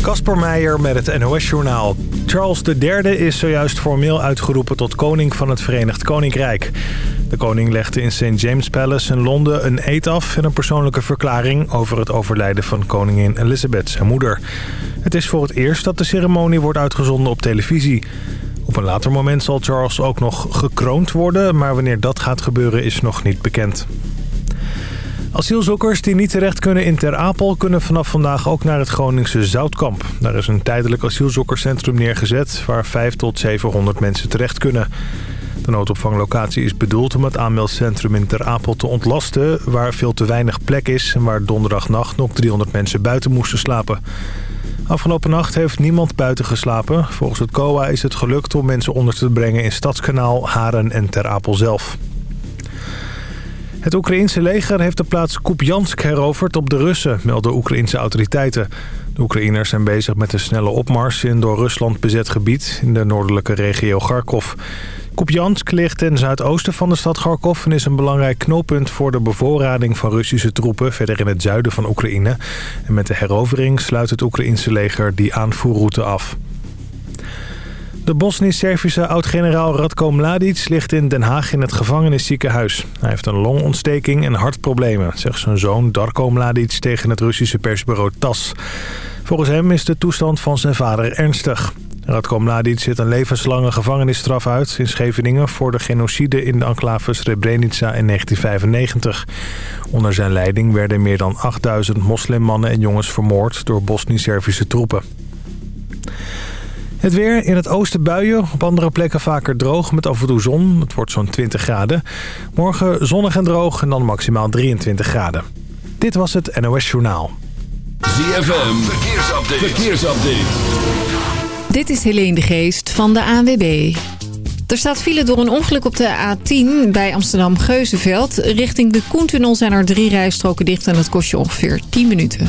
Kasper Meijer met het NOS-journaal. Charles III is zojuist formeel uitgeroepen tot koning van het Verenigd Koninkrijk. De koning legde in St. James Palace in Londen een eed af... en een persoonlijke verklaring over het overlijden van koningin Elizabeth, zijn moeder. Het is voor het eerst dat de ceremonie wordt uitgezonden op televisie. Op een later moment zal Charles ook nog gekroond worden... maar wanneer dat gaat gebeuren is nog niet bekend. Asielzoekers die niet terecht kunnen in Ter Apel... kunnen vanaf vandaag ook naar het Groningse Zoutkamp. Daar is een tijdelijk asielzoekerscentrum neergezet... waar 5 tot 700 mensen terecht kunnen. De noodopvanglocatie is bedoeld om het aanmeldcentrum in Ter Apel te ontlasten... waar veel te weinig plek is en waar donderdagnacht nog 300 mensen buiten moesten slapen. Afgelopen nacht heeft niemand buiten geslapen. Volgens het COA is het gelukt om mensen onder te brengen in Stadskanaal, Haren en Ter Apel zelf. Het Oekraïense leger heeft de plaats Kupjansk heroverd op de Russen, melden Oekraïense autoriteiten. De Oekraïners zijn bezig met een snelle opmars in door Rusland bezet gebied in de noordelijke regio Kharkov. Kupjansk ligt ten zuidoosten van de stad Kharkov en is een belangrijk knooppunt voor de bevoorrading van Russische troepen verder in het zuiden van Oekraïne. En met de herovering sluit het Oekraïense leger die aanvoerroute af. De Bosnisch-Servische oud-generaal Radko Mladic ligt in Den Haag in het gevangenisziekenhuis. Hij heeft een longontsteking en hartproblemen, zegt zijn zoon Darko Mladic tegen het Russische persbureau TAS. Volgens hem is de toestand van zijn vader ernstig. Radko Mladic zit een levenslange gevangenisstraf uit in Scheveningen... voor de genocide in de enclave Srebrenica in 1995. Onder zijn leiding werden meer dan 8000 moslimmannen en jongens vermoord... door Bosnisch-Servische troepen. Het weer in het oosten buien, op andere plekken vaker droog met af en toe zon. Het wordt zo'n 20 graden. Morgen zonnig en droog en dan maximaal 23 graden. Dit was het NOS Journaal. ZFM, verkeersupdate. verkeersupdate. Dit is Helene de Geest van de ANWB. Er staat file door een ongeluk op de A10 bij Amsterdam-Geuzenveld. Richting de Koentunnel zijn er drie rijstroken dicht en dat kost je ongeveer 10 minuten.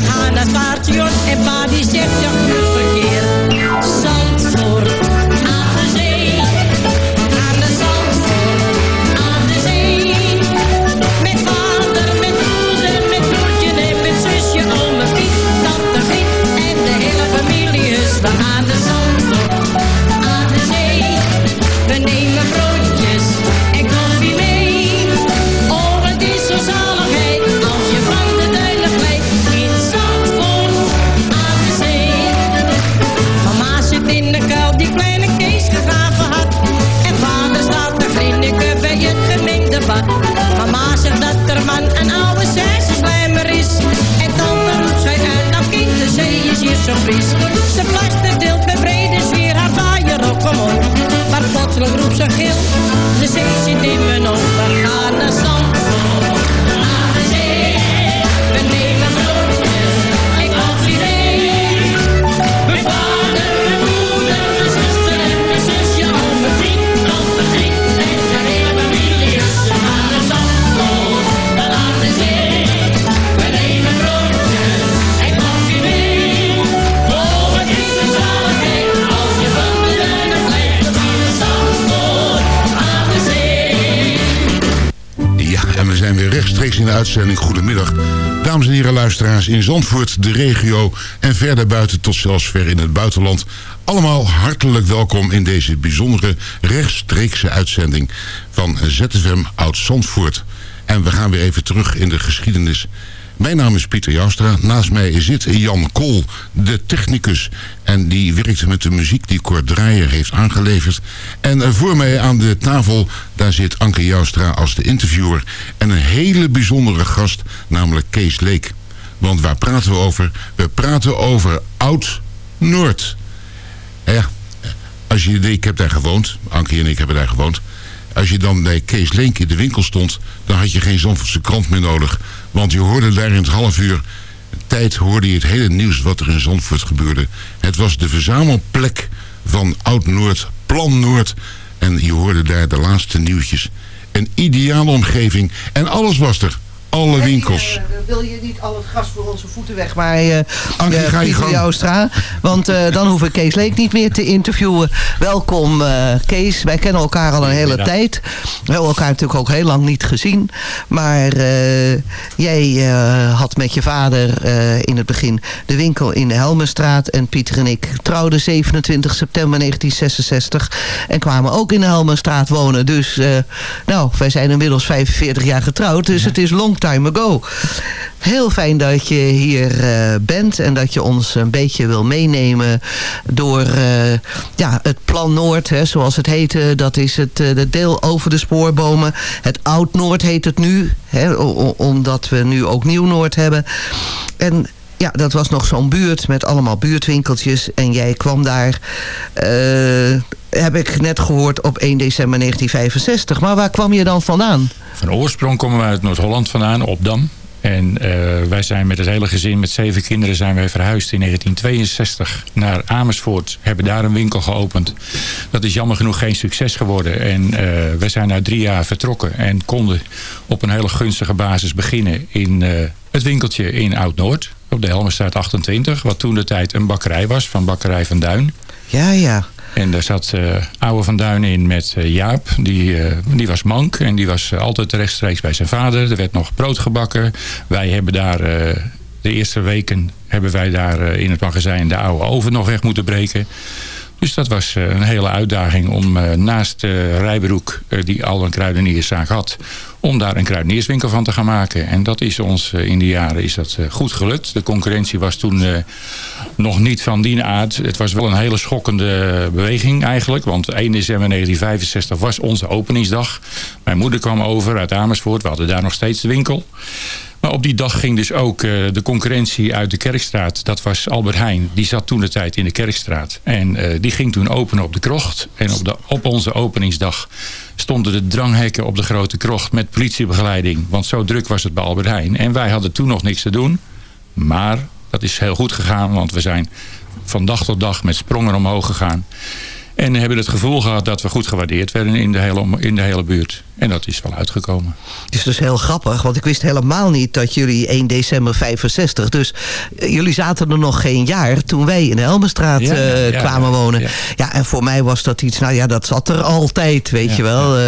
Weer. Ze gaan naar het paardje en pa the the sea. Uitzending. Goedemiddag. Dames en heren luisteraars in Zandvoort, de regio en verder buiten tot zelfs ver in het buitenland. Allemaal hartelijk welkom in deze bijzondere rechtstreekse uitzending van ZFM Oud Zandvoort. En we gaan weer even terug in de geschiedenis. Mijn naam is Pieter Joustra. Naast mij zit Jan Kool, de technicus. En die werkte met de muziek die Kort Draaier heeft aangeleverd. En eh, voor mij aan de tafel, daar zit Anke Joustra als de interviewer. En een hele bijzondere gast, namelijk Kees Leek. Want waar praten we over? We praten over Oud-Noord. Ja, als je, ik heb daar gewoond, Ankie en ik hebben daar gewoond. Als je dan bij Kees Leenk in de winkel stond, dan had je geen Zandvoortse krant meer nodig. Want je hoorde daar in het half uur tijd hoorde je het hele nieuws wat er in Zandvoort gebeurde. Het was de verzamelplek van Oud-Noord, Plan Noord. En je hoorde daar de laatste nieuwtjes. Een ideale omgeving. En alles was er alle winkels. Hey, uh, wil je niet al het gas voor onze voeten weg, maar uh, Ankie, uh, ga je gang. Joustra. Want uh, dan hoef ik Kees Leek niet meer te interviewen. Welkom uh, Kees, wij kennen elkaar al een hele tijd. We hebben elkaar natuurlijk ook heel lang niet gezien. Maar uh, jij uh, had met je vader uh, in het begin de winkel in de Helmenstraat. En Pieter en ik trouwden 27 september 1966. En kwamen ook in de Helmenstraat wonen. Dus uh, nou, wij zijn inmiddels 45 jaar getrouwd. Dus ja. het is long time ago. Heel fijn dat je hier uh, bent en dat je ons een beetje wil meenemen door uh, ja, het Plan Noord, hè, zoals het heette. Dat is het uh, de deel over de spoorbomen. Het Oud-Noord heet het nu, hè, omdat we nu ook Nieuw-Noord hebben. En ja, dat was nog zo'n buurt met allemaal buurtwinkeltjes. En jij kwam daar, uh, heb ik net gehoord, op 1 december 1965. Maar waar kwam je dan vandaan? Van oorsprong komen we uit Noord-Holland vandaan, Opdam. En uh, wij zijn met het hele gezin, met zeven kinderen, zijn wij verhuisd in 1962 naar Amersfoort. Hebben daar een winkel geopend. Dat is jammer genoeg geen succes geworden. En uh, wij zijn na drie jaar vertrokken en konden op een hele gunstige basis beginnen in het winkeltje in Oud-Noord. Op de Helmerstraat 28, wat toen de tijd een bakkerij was van Bakkerij van Duin. Ja, ja. En daar zat uh, Oude van Duin in met uh, Jaap. Die, uh, die was mank en die was altijd rechtstreeks bij zijn vader. Er werd nog brood gebakken. Wij hebben daar de eerste weken hebben wij daar in het magazijn de oude oven nog weg moeten breken. Dus dat was een hele uitdaging om naast Rijbroek, die al een kruidenierszaak had, om daar een kruidenierswinkel van te gaan maken. En dat is ons in de jaren is dat goed gelukt. De concurrentie was toen nog niet van die aard. Het was wel een hele schokkende beweging eigenlijk. Want 1 december 1965 was onze openingsdag. Mijn moeder kwam over uit Amersfoort. We hadden daar nog steeds de winkel. Maar op die dag ging dus ook uh, de concurrentie uit de Kerkstraat. Dat was Albert Heijn. Die zat toen de tijd in de Kerkstraat. En uh, die ging toen openen op de krocht. En op, de, op onze openingsdag stonden de dranghekken op de grote krocht met politiebegeleiding. Want zo druk was het bij Albert Heijn. En wij hadden toen nog niks te doen. Maar dat is heel goed gegaan. Want we zijn van dag tot dag met sprongen omhoog gegaan. En hebben het gevoel gehad dat we goed gewaardeerd werden in de hele, in de hele buurt. En dat is wel uitgekomen. Het is dus heel grappig, want ik wist helemaal niet dat jullie 1 december 65... dus uh, jullie zaten er nog geen jaar toen wij in de Helmenstraat ja, uh, ja, kwamen ja, wonen. Ja. en voor mij was dat iets, nou ja, dat zat er altijd, weet je wel. Uh,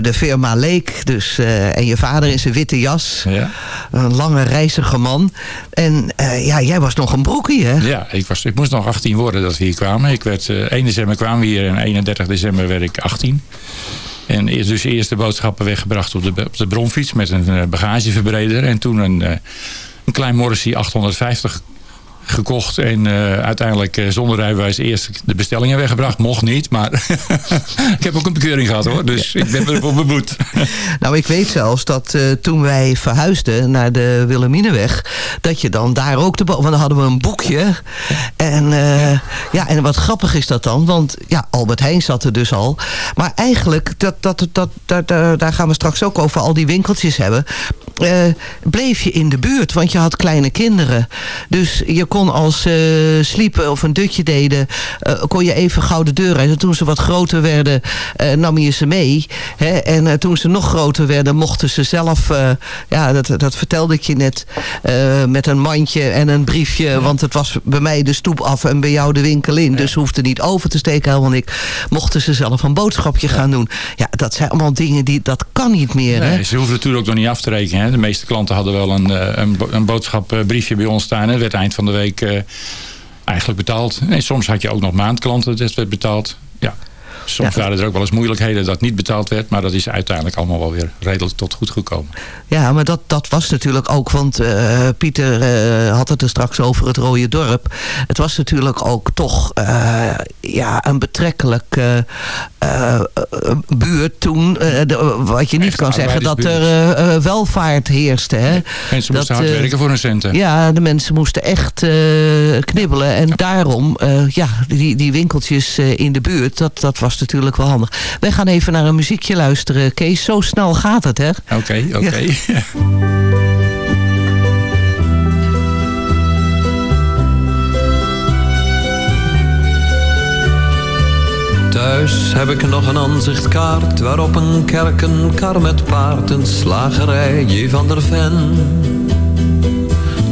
de firma Leek, dus, en je vader in zijn witte jas. Een lange, reizige man. En ja, jij was nog een broekie, hè? Ja, ik, was, ik moest nog 18 worden dat we hier kwamen. Ik werd, 1 december kwamen we hier en 31 december werd ik 18. En eerst dus eerst de boodschappen weggebracht op de, op de bronfiets met een uh, bagageverbreder. En toen een, uh, een klein Morrissey 850 gekocht. En uh, uiteindelijk uh, zonder rijbewijs eerst de bestellingen weggebracht. Mocht niet, maar ik heb ook een bekeuring gehad hoor. Dus ik ben ervoor beboet. nou, ik weet zelfs dat uh, toen wij verhuisden naar de Wilhelminenweg... dat je dan daar ook de... Want dan hadden we een boekje. En, ja, en wat grappig is dat dan. Want ja, Albert Heijn zat er dus al. Maar eigenlijk, dat, dat, dat, dat, daar gaan we straks ook over al die winkeltjes hebben... bleef je in de buurt, want je had kleine kinderen. Dus je kon als ze uh, sliepen of een dutje deden... Uh, kon je even gauw de deur uit. En toen ze wat groter werden, nam je ze mee. Hè? En toen ze nog groter werden, mochten ze zelf... ja, dat, dat vertelde ik je net. met een mandje en een briefje. Ja. Want het was bij mij de stoep af en bij jou de winkel in. Ja. Dus hoefde niet over te steken, helemaal niks. Mochten ze zelf een boodschapje ja. gaan doen. Ja, dat zijn allemaal dingen die... Dat kan niet meer, nee, hè? Ze hoeven natuurlijk ook nog niet af te rekenen. De meeste klanten hadden wel een, een, een boodschapbriefje bij ons staan. Het werd eind van de week uh, eigenlijk betaald. En soms had je ook nog maandklanten, dat werd betaald. Soms waren er ook wel eens moeilijkheden dat niet betaald werd. Maar dat is uiteindelijk allemaal wel weer redelijk tot goed gekomen. Ja, maar dat, dat was natuurlijk ook, want eh, Pieter eh, had het er straks over het Rode Dorp. Het was natuurlijk ook toch eh, ja, een betrekkelijk buurt toen. de- wat je niet Echt kan zeggen, dat er welvaart heerste. Hè? Mensen moesten hard werken voor hun centen. Ja, de mensen moesten echt knibbelen. En daarom, ja, die, die winkeltjes in de buurt, dat, dat was natuurlijk wel handig. Wij gaan even naar een muziekje luisteren, Kees. Zo snel gaat het, hè? Oké, oké. Thuis heb ik nog een aanzichtkaart waarop een kerk, een kar met paard, een slagerij, J. van der Ven.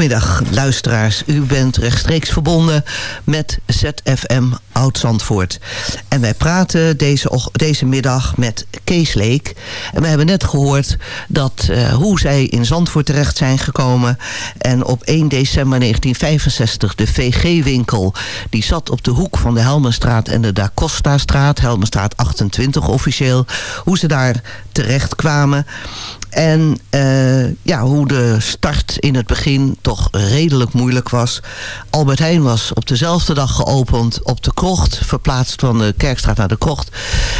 Goedemiddag luisteraars, u bent rechtstreeks verbonden met ZFM Oud-Zandvoort. En wij praten deze, deze middag met Kees Leek. En we hebben net gehoord dat, eh, hoe zij in Zandvoort terecht zijn gekomen. En op 1 december 1965 de VG-winkel, die zat op de hoek van de Helmenstraat en de Da Costa-straat. Helmenstraat 28 officieel. Hoe ze daar terecht kwamen. En eh, ja, hoe de start in het begin toch redelijk moeilijk was. Albert Heijn was op dezelfde dag geopend op de krocht. Verplaatst van de Kerkstraat naar de krocht.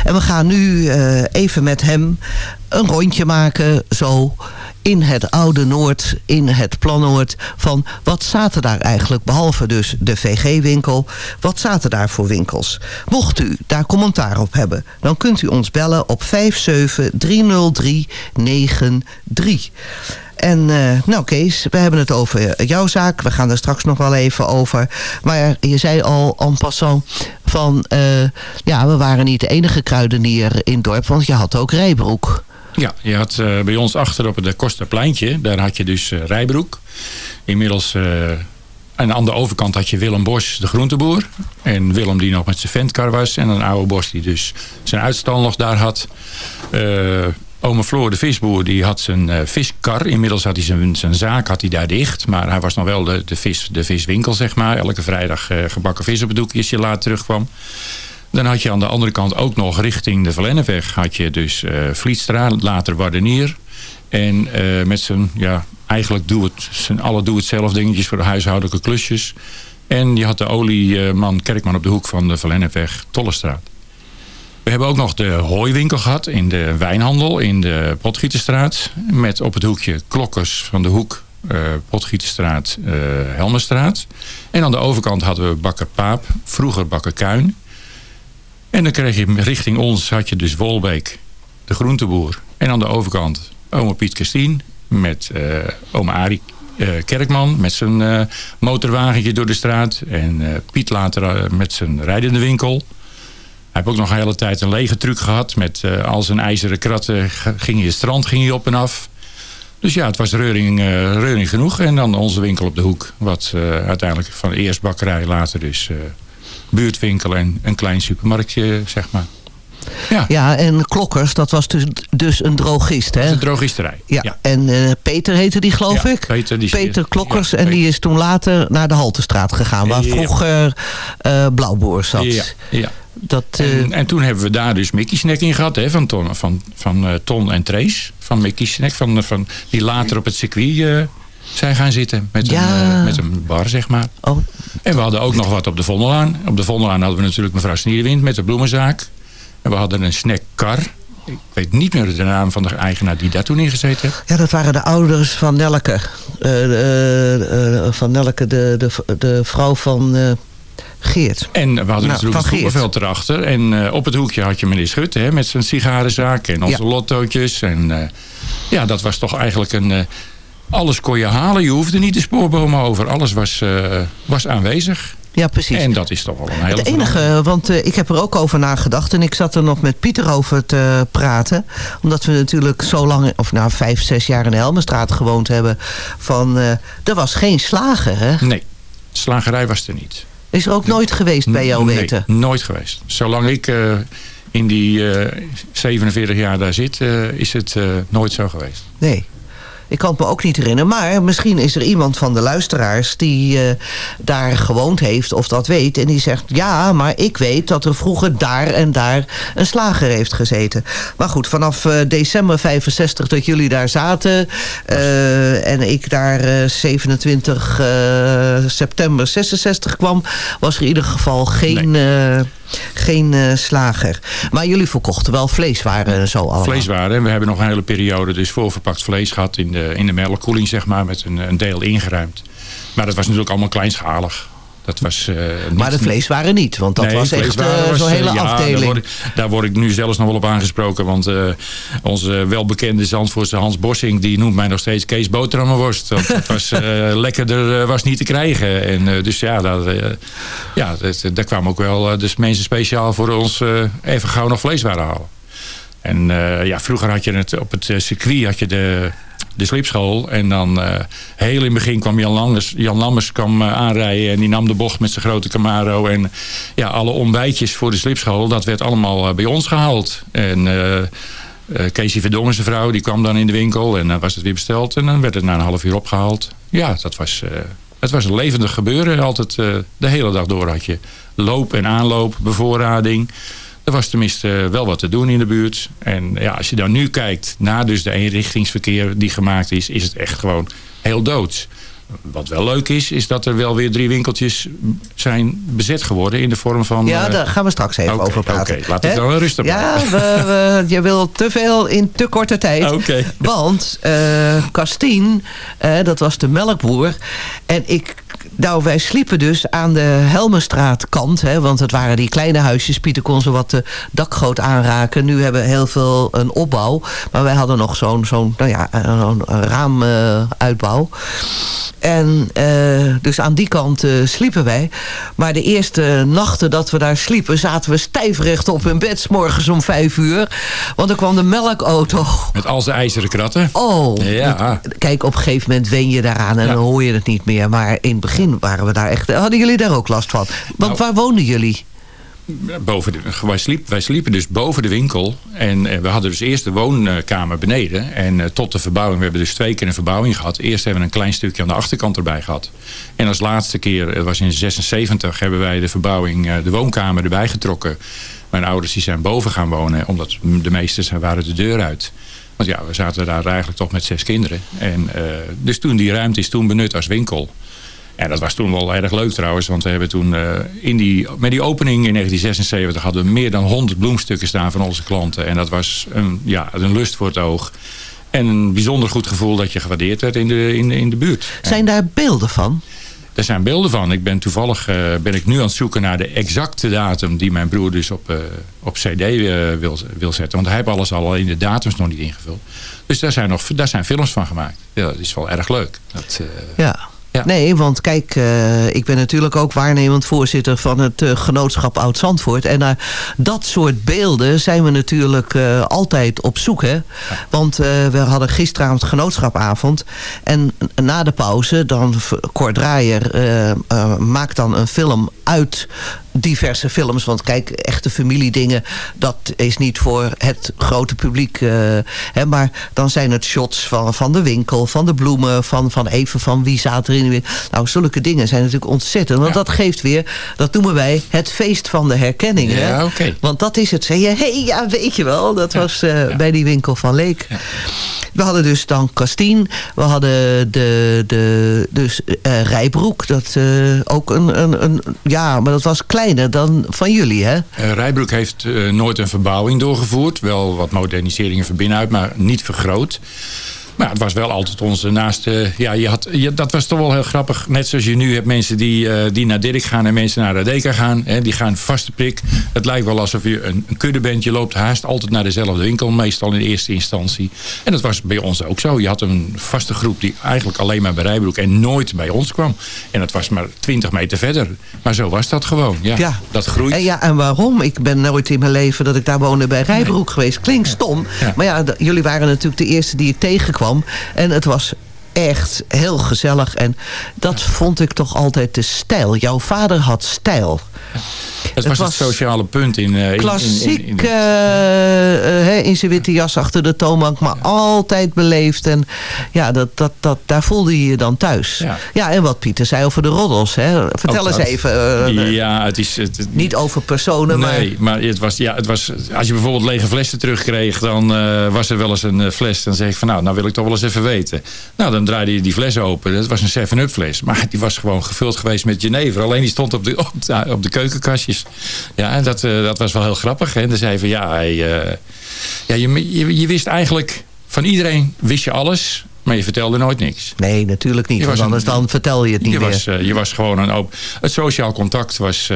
En we gaan nu eh, even met hem een rondje maken zo in het oude Noord, in het Planoord... van wat zaten daar eigenlijk, behalve dus de VG-winkel... wat zaten daar voor winkels? Mocht u daar commentaar op hebben... dan kunt u ons bellen op 5730393. En eh, nou Kees, we hebben het over jouw zaak. We gaan er straks nog wel even over. Maar je zei al en passant van... eh, ja, we waren niet de enige kruidenier in het dorp... want je had ook Rijbroek. Ja, je had eh, bij ons achter op het Kosterpleintje, daar had je dus eh, Rijbroek. Inmiddels, eh, aan de overkant had je Willem Bos, de groenteboer. En Willem die nog met zijn ventkar was. En een oude Bos die dus zijn uitstal nog daar had. Eh Ome Floor, de visboer, die had zijn viskar. Inmiddels had hij zijn, zijn zaak had hij daar dicht. Maar hij was nog wel de, de, vis, de viswinkel, zeg maar. Elke vrijdag gebakken vis op het doekje als je laat terugkwam. Dan had je aan de andere kant ook nog richting de Verlennepweg... had je dus eh Vlietstra, later Wardenier. En eh, met zijn, ja, eigenlijk doe het, zijn alle doe-het-zelf dingetjes... voor de huishoudelijke klusjes. En je had de olieman Kerkman op de hoek van de Verlennepweg, Tollestraat. We hebben ook nog de hooiwinkel gehad in de wijnhandel in de Potgieterstraat. Met op het hoekje klokkers van de hoek eh Potgieterstraat, eh Helmerstraat. En aan de overkant hadden we Bakker Paap, vroeger Bakker Kuin. En dan kreeg je richting ons had je dus Wolbeek, de groenteboer. En aan de overkant oma Piet Christien met eh oma Arie eh, Kerkman met zijn eh, motorwagentje door de straat. En Piet later met zijn rijdende winkel. Hij heeft ook nog een hele tijd een lege truc gehad. Met al zijn ijzeren kratten ging hij het strand ging hij op en af. Dus ja, het was reuring, reuring genoeg. En dan onze winkel op de hoek. Wat uiteindelijk van eerst bakkerij, later dus buurtwinkel en een klein supermarktje, zeg maar. Ja, Ja, en Klokkers, dat was dus, dus een drogist, dat is hè? een drogisterij. Ja, en eh, Peter heette die, geloof Ja, ik? Peter, die Klokkers. ja, en die is toen later naar de Haltestraat gegaan... waar vroeger eh Blauwboer zat. Ja, ja. Dat, eh, En, en toen hebben we daar dus Mickey Snack in gehad. Hè, van Ton, van, van, eh, Ton en Trace. Van Mickey Snack. Van, van, die later op het circuit eh, zijn gaan zitten. Met, Ja. een, eh, met een bar, zeg maar. oh, En we hadden ook nog wat op de Vondelaan. Op de Vondelaan hadden we natuurlijk mevrouw Snierenwind met de bloemenzaak. En we hadden een snackkar. Ik weet niet meer de naam van de eigenaar die daar toen in gezeten heeft. ja, dat waren de ouders van Nelke. Eh, eh, van Nelke, de, de, de vrouw van Geert. En we hadden Nou, natuurlijk het voetbalveld erachter. En op het hoekje had je meneer Schut hè, met zijn sigarenzaak en onze Ja. lottootjes. En ja, dat was toch eigenlijk een... alles kon je halen, je hoefde niet de spoorbomen over. Alles was, eh, was aanwezig. Ja, precies. En dat is toch wel een hele Het enige, want eh, ik heb er ook over nagedacht... en ik zat er nog met Pieter over te praten. Omdat we natuurlijk zo lang, of nou vijf, zes jaar in de Helmenstraat gewoond hebben... van, eh, er was geen slager, hè? Nee, slagerij was er niet. Is er ook nooit geweest bij jou nee, weten? nooit geweest. Zolang ik in die eh 47 jaar daar zit, is het nooit zo geweest. Nee. Ik kan het me ook niet herinneren. Maar misschien is er iemand van de luisteraars die eh, daar gewoond heeft of dat weet. En die zegt, ja, maar ik weet dat er vroeger daar en daar een slager heeft gezeten. Maar goed, vanaf eh, december 65 dat jullie daar zaten... eh, en ik daar eh, 27 eh, september 66 kwam... was er in ieder geval geen... geen eh, slager. Maar jullie verkochten wel vleeswaren en zo allemaal. Vleeswaren. En we hebben nog een hele periode dus voorverpakt vlees gehad in de, in de melkkoeling, zeg maar, met een, een deel ingeruimd. Maar dat was natuurlijk allemaal kleinschalig. Dat was, eh, niet- Maar de vleeswaren niet, want dat Nee, was echt eh, zo'n eh, hele ja, afdeling. Daar word, ik, daar word ik nu zelfs nog wel op aangesproken. Want eh, onze welbekende Zandvoortse Hans Bossing... die noemt mij nog steeds Kees Boterhammenworst. Want het was eh, lekkerder eh, was niet te krijgen. En, eh, dus ja, dat, eh, ja dat, daar kwamen ook wel eh, dus mensen speciaal voor ons... eh, even gauw nog vleeswaren halen. En eh, ja, vroeger had je het op het eh, circuit had je de, de slipschool. En dan eh, heel in het begin kwam Jan Lammers, Jan Lammers kwam, eh, aanrijden. En die nam de bocht met zijn grote Camaro. En ja, alle ontbijtjes voor de slipschool, dat werd allemaal eh, bij ons gehaald. En eh, Casey Verdongen, zijn vrouw, die kwam dan in de winkel. En dan was het weer besteld. En dan werd het na een half uur opgehaald. Ja, dat was, het was een levendig gebeuren. Altijd de hele dag door had je loop en aanloop, bevoorrading. Er was tenminste wel wat te doen in de buurt. En ja, als je dan nu kijkt naar dus de eenrichtingsverkeer die gemaakt is, is het echt gewoon heel doods. Wat wel leuk is, is dat er wel weer drie winkeltjes zijn bezet geworden in de vorm van... Ja, eh, daar gaan we straks even over praten. oké, laat Hè? dan wel rustig Ja, we, we- je wil te veel in te korte tijd. Oké. Want eh Castien, eh, dat was de melkboer. En ik nou, wij sliepen dus aan de Helmenstraatkant. Hè, want het waren die kleine huisjes. Pieter kon ze wat de dakgoot aanraken. Nu hebben we heel veel een opbouw. Maar wij hadden nog zo'n zo'n nou ja, een raamuitbouw. En uh, dus aan die kant uh, sliepen wij. Maar de eerste nachten dat we daar sliepen... zaten we stijfrecht op in bed... S morgens om vijf uur. Want er kwam de melkauto. Met al zijn ijzeren kratten. Oh. Ja. Kijk, op een gegeven moment wen je daaraan... en ja. dan hoor je het niet meer. Maar in begin waren we daar echt... Hadden jullie daar ook last van? Want nou, waar woonden jullie? boven de, wij, sliep, wij sliepen dus boven de winkel. En uh, we hadden dus eerst de woonkamer beneden. En uh, tot de verbouwing, we hebben dus twee keer een verbouwing gehad. Eerst hebben we een klein stukje aan de achterkant erbij gehad. En als laatste keer, het was in 76, hebben wij de verbouwing, uh, de woonkamer erbij getrokken. Mijn ouders die zijn boven gaan wonen, omdat de meesten waren de deur uit. Want ja, we zaten daar eigenlijk toch met zes kinderen. En, dus toen die ruimte is toen benut als winkel. En dat was toen wel erg leuk trouwens. Want we hebben toen uh, in die, met die opening in 1976 hadden we meer dan 100 bloemstukken staan van onze klanten. En dat was een, ja, een lust voor het oog. En een bijzonder goed gevoel dat je gewaardeerd werd in de, in, in de buurt. Zijn daar beelden van? Er zijn beelden van. Ik ben toevallig uh, ben ik nu aan het zoeken naar de exacte datum die mijn broer dus op, uh, op cd wil, wil zetten. Want hij heeft alles al in de datums nog niet ingevuld. Dus daar zijn, nog, daar zijn films van gemaakt. Ja, dat is wel erg leuk. Dat, ja. Ja. Nee, want kijk, uh, ik ben natuurlijk ook waarnemend voorzitter van het uh, genootschap Oud-Zandvoort. En naar dat soort beelden zijn we natuurlijk uh, altijd op zoek. Hè? Ja. Want we hadden gisteravond genootschapavond. En na de pauze, dan Cor Draaier maakt dan een film uit diverse films. Want kijk, echte familiedingen, dat is niet voor het grote publiek. Uh, hè, maar dan zijn het shots van, van de winkel, van de bloemen, van, van even van wie zaten er in de winkel. Nou, zulke dingen zijn natuurlijk ontzettend. Want ja. dat geeft weer, dat noemen wij het feest van de herkenning. Ja, hè? Okay. Want dat is het. Zeg je, hey, ja, weet je wel. Dat ja. was uh, bij die winkel van Leek. We hadden dus dan Kastien. We hadden de, de dus, uh, Rijbroek. Dat ook een, een, een, ja, maar dat was dan van jullie, hè? Uh, Rijbroek heeft uh, nooit een verbouwing doorgevoerd. Wel wat moderniseringen van binnenuit, maar niet vergroot. Maar het was wel altijd onze naaste... Ja, je had, je, dat was toch wel heel grappig. Net zoals je nu hebt mensen die, uh, die naar Dirk gaan en mensen naar Radeka gaan. Hè, die gaan vaste prik. Het lijkt wel alsof je een, een kudde bent. Je loopt haast altijd naar dezelfde winkel. Meestal in eerste instantie. En dat was bij ons ook zo. Je had een vaste groep die eigenlijk alleen maar bij Rijbroek en nooit bij ons kwam. En dat was maar 20 meter verder. Maar zo was dat gewoon. Ja, ja. Dat groeit. En, ja, en waarom? Ik ben nooit in mijn leven dat ik daar woonde bij Rijbroek nee. geweest. Klinkt stom. Ja. Maar ja, jullie waren natuurlijk de eerste die ik tegenkwam. En het was echt heel gezellig. En dat vond ik toch altijd de stijl. Jouw vader had stijl. Het was het, was het sociale punt in... Uh, klassiek in, in, in, uh, uh, in zijn witte jas achter de toonbank. Maar ja. altijd beleefd. En ja, dat, dat, dat, daar voelde je je dan thuis. Ja. ja, en wat Pieter zei over de roddels. Hè. Vertel Ook eens even. ja, het is... Het, het, niet over personen, nee, maar... maar het was, ja, het was... Als je bijvoorbeeld lege flessen terugkreeg... dan was er wel eens een fles. Dan zeg ik van nou, nou wil ik toch wel eens even weten. Nou, dan draaide je die fles open. Dat was een 7-up fles. Maar die was gewoon gevuld geweest met Genever. Alleen die stond op de, op de, op de keukenkastjes. Ja, en dat, uh, dat was wel heel grappig. En dan zei van ja, hij, uh, ja je, je, je, wist eigenlijk van iedereen wist je alles. Maar je vertelde nooit niks. Nee, natuurlijk niet. Want anders een, dan vertel je het niet je meer. Was, uh, je was gewoon een open... Het sociaal contact was...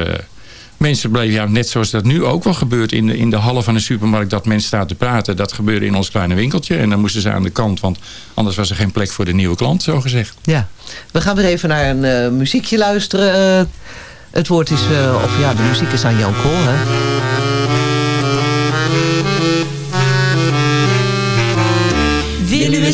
Mensen bleven, ja, net zoals dat nu ook wel gebeurt in de, in de hallen van een supermarkt... dat mensen staan te praten. Dat gebeurde in ons kleine winkeltje. En dan moesten ze aan de kant, want anders was er geen plek voor de nieuwe klant, zo gezegd. Ja, we gaan weer even naar een muziekje luisteren... Het woord is, uh, of ja, de muziek is aan Jan Kool, hè? Wil u een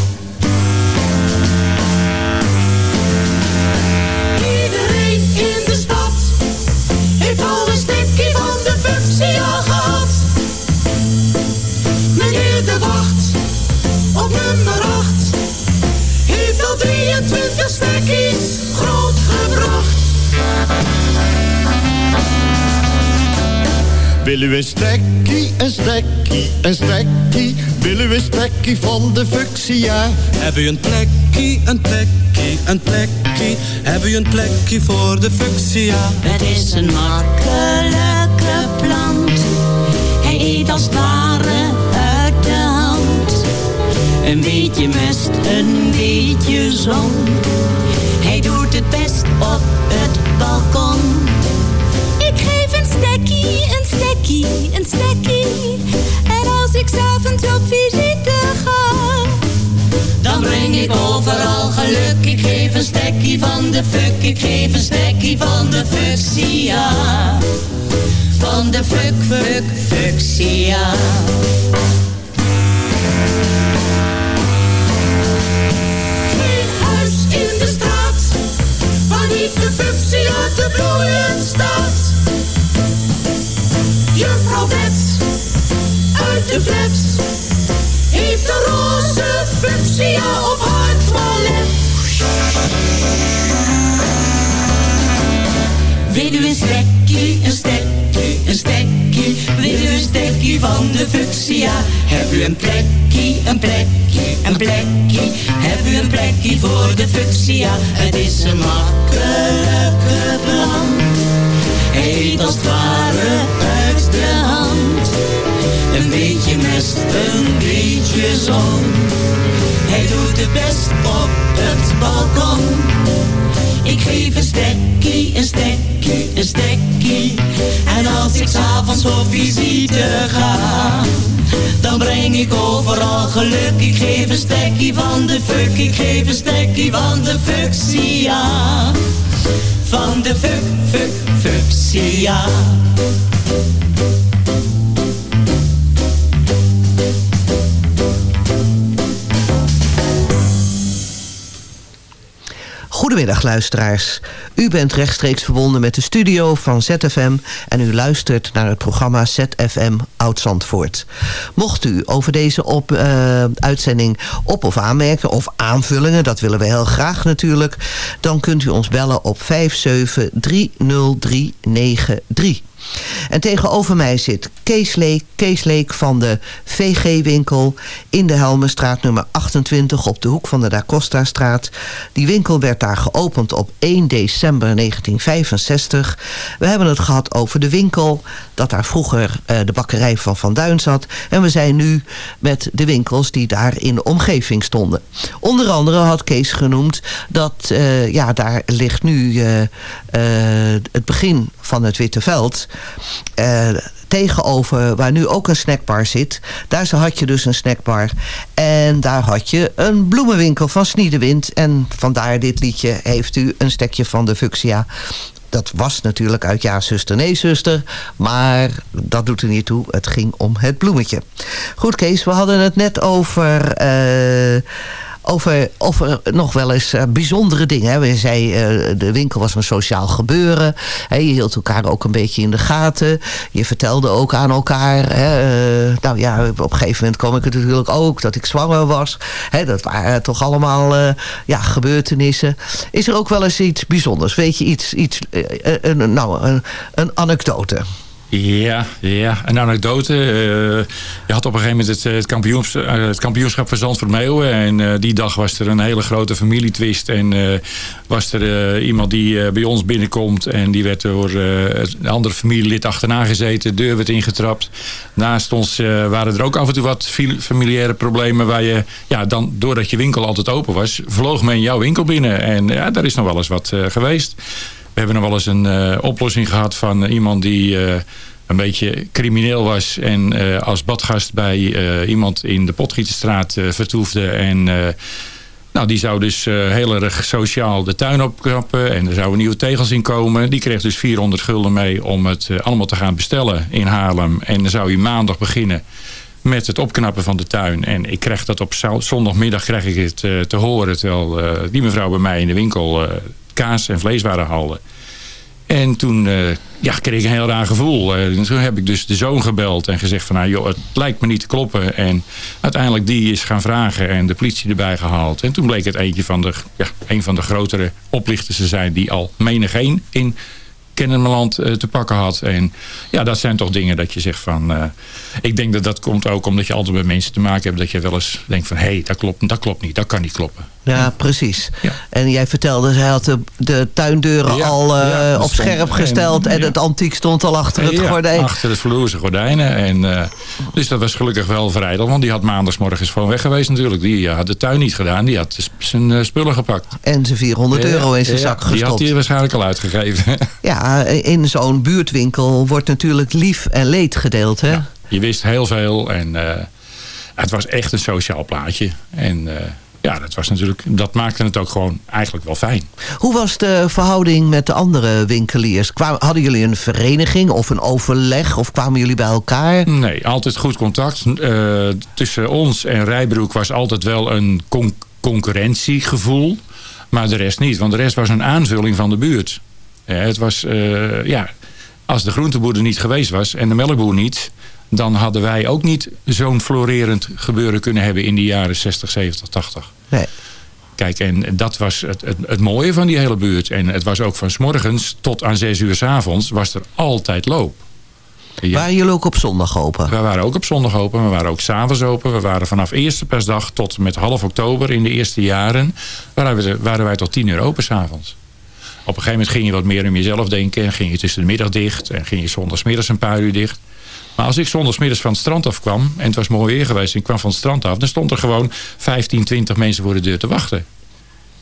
23 stekkies grootgebracht. Wil u een stekkie, een stekkie, een stekkie? Wil u een stekkie van de fuchsia? Heb u een plekkie, een plekkie, een plekkie? Heb u een plekkie voor de fuchsia? Het is een makkelijke plant. Hij eet als baan. Een beetje mest, een beetje zon. Hij doet het best op het balkon. Ik geef een stekkie, een stekkie, een stekkie. En als ik s'avonds op visite ga, Dan breng ik overal geluk. Ik geef een stekkie van de fuck. Ik geef een stekkie van de fuchsia. Van de fuck, fuck, fuchsia. Wil u een stekkie, een stekkie, van de fuchsia? Heb u een plekje, een plekje, een plekje? Heb u een plekje voor de fuchsia? Het is een makkelijke plant. Eet als het ware uit de hand. Een beetje mest, een beetje zon. Hij doet het best op het balkon. Ik geef een stekkie, een stekkie, een stekkie. En als ik s'avonds op visite ga, dan breng ik overal geluk. Ik geef een stekkie van de fuck, ik geef een stekkie van de fuchsia. Van de fuck, fuck, fuchsia. Goedemiddag luisteraars. U bent rechtstreeks verbonden met de studio van ZFM... en u luistert naar het programma ZFM Oud-Zandvoort. Mocht u over deze op, eh, uitzending op- of aanmerken of aanvullingen... dat willen we heel graag natuurlijk... dan kunt u ons bellen op 5730393. En tegenover mij zit Kees Leek, Kees Leek van de VG-winkel in de Helmenstraat nummer 28 op de hoek van de Da Costa-straat. Die winkel werd daar geopend op 1 december 1965. We hebben het gehad over de winkel, dat daar vroeger eh, de bakkerij van Van Duin zat. En we zijn nu met de winkels die daar in de omgeving stonden. Onder andere had Kees genoemd dat eh, ja, daar ligt nu eh, het begin van het Witte Veld. Eh, tegenover waar nu ook een snackbar zit. Daar had je dus een snackbar. En daar had je een bloemenwinkel van Sniedewind. En vandaar dit liedje heeft u een stekje van de fuchsia. Dat was natuurlijk uit Ja, zuster, nee, zuster. Maar dat doet er niet toe. Het ging om het bloemetje. Goed, Kees, we hadden het net over... eh, over, over nog wel eens eh, bijzondere dingen. We zei, eh, de winkel was een sociaal gebeuren. Hè. Je hield elkaar ook een beetje in de gaten. Je vertelde ook aan elkaar. Hè. Eh, nou ja, op een gegeven moment kwam ik het natuurlijk ook dat ik zwanger was. Hè. Dat waren toch allemaal ja, gebeurtenissen. Is er ook wel eens iets bijzonders? Weet je iets, iets een, nou, een, een anekdote? Ja, ja, een anekdote. Eh, je had op een gegeven moment het, eh, het, kampioens, eh, het kampioenschap van Zandvoort Meeuwen. En die dag was er een hele grote familietwist. En was er iemand die bij ons binnenkomt. En die werd door een andere familielid achterna gezeten. De deur werd ingetrapt. Naast ons waren er ook af en toe wat familiaire problemen. Waar je, ja, dan, doordat je winkel altijd open was, vloog men jouw winkel binnen. En ja, daar is nog wel eens wat geweest. We hebben nog wel eens een eh, oplossing gehad van iemand die eh, een beetje crimineel was. En eh, als badgast bij iemand in de Potgieterstraat vertoefde. En nou, die zou dus heel erg sociaal de tuin opknappen. En er zouden nieuwe tegels in komen. Die kreeg dus 400 gulden mee om het allemaal te gaan bestellen in Haarlem. En dan zou hij maandag beginnen met het opknappen van de tuin. En ik kreeg dat op zondagmiddag kreeg ik het te horen... terwijl die mevrouw bij mij in de winkel kaas en vleeswaren haalde. En toen eh, ja, kreeg ik een heel raar gevoel. En toen heb ik dus de zoon gebeld en gezegd van... Nou, joh, het lijkt me niet te kloppen. En uiteindelijk die is gaan vragen en de politie erbij gehaald. En toen bleek het eentje van de, ja, een van de grotere oplichters te zijn... die al menigeen in Kennemerland eh, te pakken had. En ja, dat zijn toch dingen dat je zegt van... ik denk dat dat komt ook omdat je altijd met mensen te maken hebt... dat je wel eens denkt van, hé, hey, dat, klopt, dat klopt niet, dat kan niet kloppen. Ja, precies. En jij vertelde, hij had de, de tuindeuren Ja, al eh, ja, op scherp gesteld... en, het antiek stond al achter het Ja, gordijn. Achter het vloerse gordijnen. En, eh, dus dat was gelukkig wel vrijdel. Want die had maandagsmorgens gewoon weg geweest natuurlijk. Die eh, had de tuin niet gedaan. Die had zijn spullen gepakt. En zijn 400 euro in zijn zak Die had gestopt. hij waarschijnlijk al uitgegeven. Ja, in zo'n buurtwinkel wordt natuurlijk lief en leed gedeeld. Hè? Je wist heel veel. En het was echt een sociaal plaatje. En ja, dat, was natuurlijk, dat maakte het ook gewoon eigenlijk wel fijn. Hoe was de verhouding met de andere winkeliers? Kwamen, hadden jullie een vereniging of een overleg? Of kwamen jullie bij elkaar? Nee, altijd goed contact. Eh, tussen ons en Rijbroek was altijd wel een con- concurrentiegevoel. Maar de rest niet. Want de rest was een aanvulling van de buurt. Het was, eh, ja, als de groenteboer er niet geweest was en de melkboer niet... dan hadden wij ook niet zo'n florerend gebeuren kunnen hebben in de jaren 60, 70, 80. Nee. Kijk, en dat was het, het, het mooie van die hele buurt. En het was ook van s morgens tot aan zes uur s avonds was er altijd loop. Ja. Waren jullie ook op zondag open? We waren ook op zondag open, we waren ook s'avonds open. We waren vanaf eerste persdag tot met half oktober in de eerste jaren... waren, we, waren wij tot tien uur open s'avonds. Op een gegeven moment ging je wat meer om jezelf denken... en ging je tussen de middag dicht en ging je zondagsmiddags een paar uur dicht. Maar als ik zondagsmiddags van het strand af kwam... en het was mooi weer geweest en ik kwam van het strand af... dan stond er gewoon 15, 20 mensen voor de deur te wachten.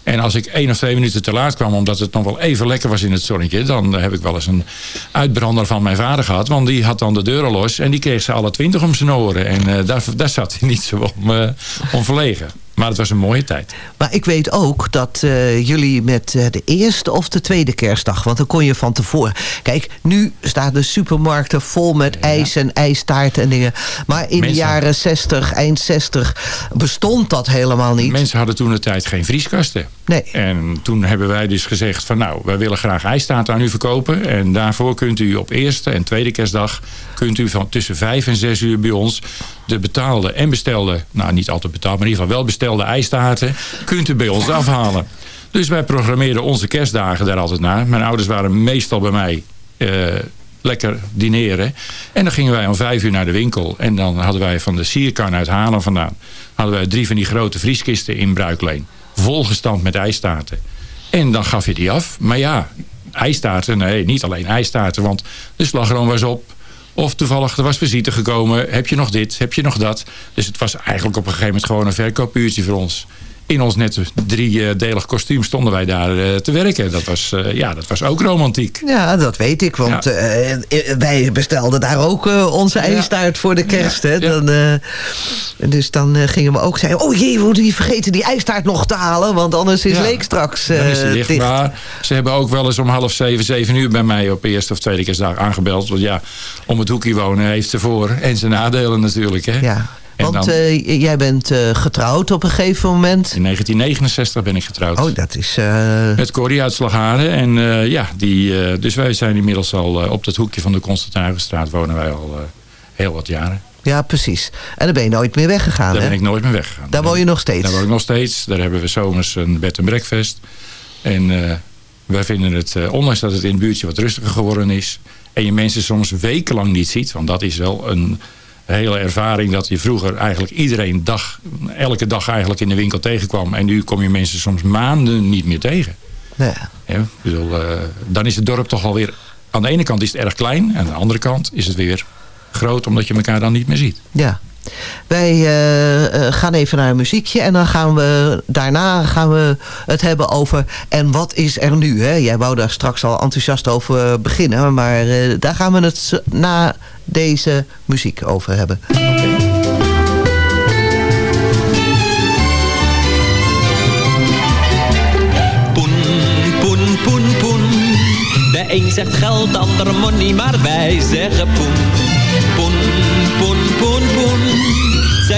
En als ik één of twee minuten te laat kwam... omdat het nog wel even lekker was in het zonnetje... dan heb ik wel eens een uitbrander van mijn vader gehad. Want die had dan de deuren los... en die kreeg ze alle twintig om zijn oren. En eh, daar, daar zat hij niet zo om, eh, om verlegen. Maar het was een mooie tijd. Maar ik weet ook dat eh, jullie met eh, de eerste of de tweede kerstdag... want dan kon je van tevoren... Kijk, nu staan de supermarkten vol met ijs en ijstaarten en dingen. Maar in de jaren 60, eind 60 bestond dat helemaal niet. Mensen hadden toen de tijd geen vrieskasten. Nee. En toen hebben wij dus gezegd van nou, wij willen graag ijstaart aan u verkopen. En daarvoor kunt u op eerste en tweede kerstdag... kunt u van tussen vijf en zes uur bij ons de betaalde en bestelde... nou niet altijd betaald, maar in ieder geval wel bestelde ijstaarten... kunt u bij ons afhalen. Dus wij programmeerden onze kerstdagen daar altijd naar. Mijn ouders waren meestal bij mij... eh, lekker dineren. En dan gingen wij om vijf uur naar de winkel. En dan hadden wij van de sierkan uit Haarlem vandaan... hadden wij drie van die grote vrieskisten in Bruikleen. Volgestampt met ijstaarten. En dan gaf je die af. Maar ja, ijstaarten, nee, niet alleen ijstaarten. Want de slagroom was op. Of toevallig, er was visite gekomen. Heb je nog dit? Heb je nog dat? Dus het was eigenlijk op een gegeven moment gewoon een verkoopuurtje voor ons. In ons net driedelig kostuum stonden wij daar eh, te werken. Dat was, eh, ja, dat was ook romantiek. Ja, dat weet ik, want Ja. eh, wij bestelden daar ook onze ijstaart voor de kerst. Hè? Dan, dus dan gingen we ook zeggen, oh jee, we moeten niet vergeten die ijstaart nog te halen, want anders is. Leek straks is hij dicht. dicht. Maar ze hebben ook wel eens om half zeven, zeven uur bij mij op eerste of tweede kerstdag aangebeld. Want ja, om het hoekje wonen heeft ze voor en zijn nadelen natuurlijk. Hè? Ja. En Want dan- eh, jij bent eh, getrouwd op een gegeven moment. In 1969 ben ik getrouwd. Oh, dat is... eh, Met Corrie uit Slagharen. En ja, die, dus wij zijn inmiddels al op dat hoekje van de Constantijnstraat wonen wij al heel wat jaren. ja, precies. En dan ben je nooit meer weggegaan, Daar hè? ben ik nooit meer weggegaan. Daar woon je nog steeds? Daar woon ik nog steeds. Daar hebben we zomers een bed en breakfast. En wij vinden het, ondanks dat het in het buurtje wat rustiger geworden is... en je mensen soms wekenlang niet ziet... want dat is wel een hele ervaring dat je vroeger eigenlijk iedereen dag... elke dag eigenlijk in de winkel tegenkwam... en nu kom je mensen soms maanden niet meer tegen. Ja. Ja, ik bedoel, eh, dan is het dorp toch alweer... aan de ene kant is het erg klein... en aan de andere kant is het weer groot... omdat je elkaar dan niet meer ziet. Ja. Wij eh, eh, gaan even naar een muziekje en dan gaan we daarna gaan we het hebben over en wat is er nu? Hè? Jij wou daar straks al enthousiast over beginnen, maar eh, daar gaan we het na deze muziek over hebben. Poen, poen, poen, poen. De een zegt geld, de ander money, maar wij zeggen. Poen,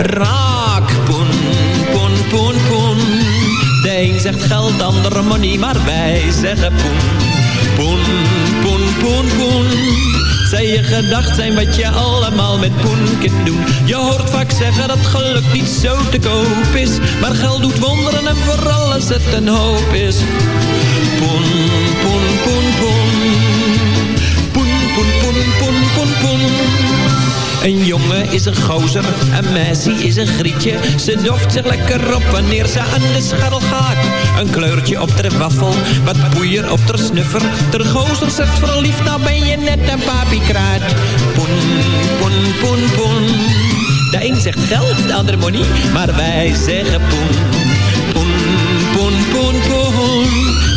Raak, poen, poen, poen, poen. De een zegt geld, de ander money, maar wij zeggen poen. Poen, poen, poen, poen. Zij je gedacht zijn wat je allemaal met poen kunt doen. Je hoort vaak zeggen dat geluk niet zo te koop is. Maar geld doet wonderen en vooral als het een hoop is. Poen, poen, poen, poen. Poen, poen, poen, poen, poen, poen. Een jongen is een gozer, een meisje is een grietje. Ze doft zich lekker op wanneer ze aan de scharrel gaat. Een kleurtje op de waffel, wat poeier op de snuffer. Ter gozer zegt verliefd, nou ben je net een papiekraat. Poen, poen, poen, poen. De een zegt geld, de ander money, maar wij zeggen poen. Poen.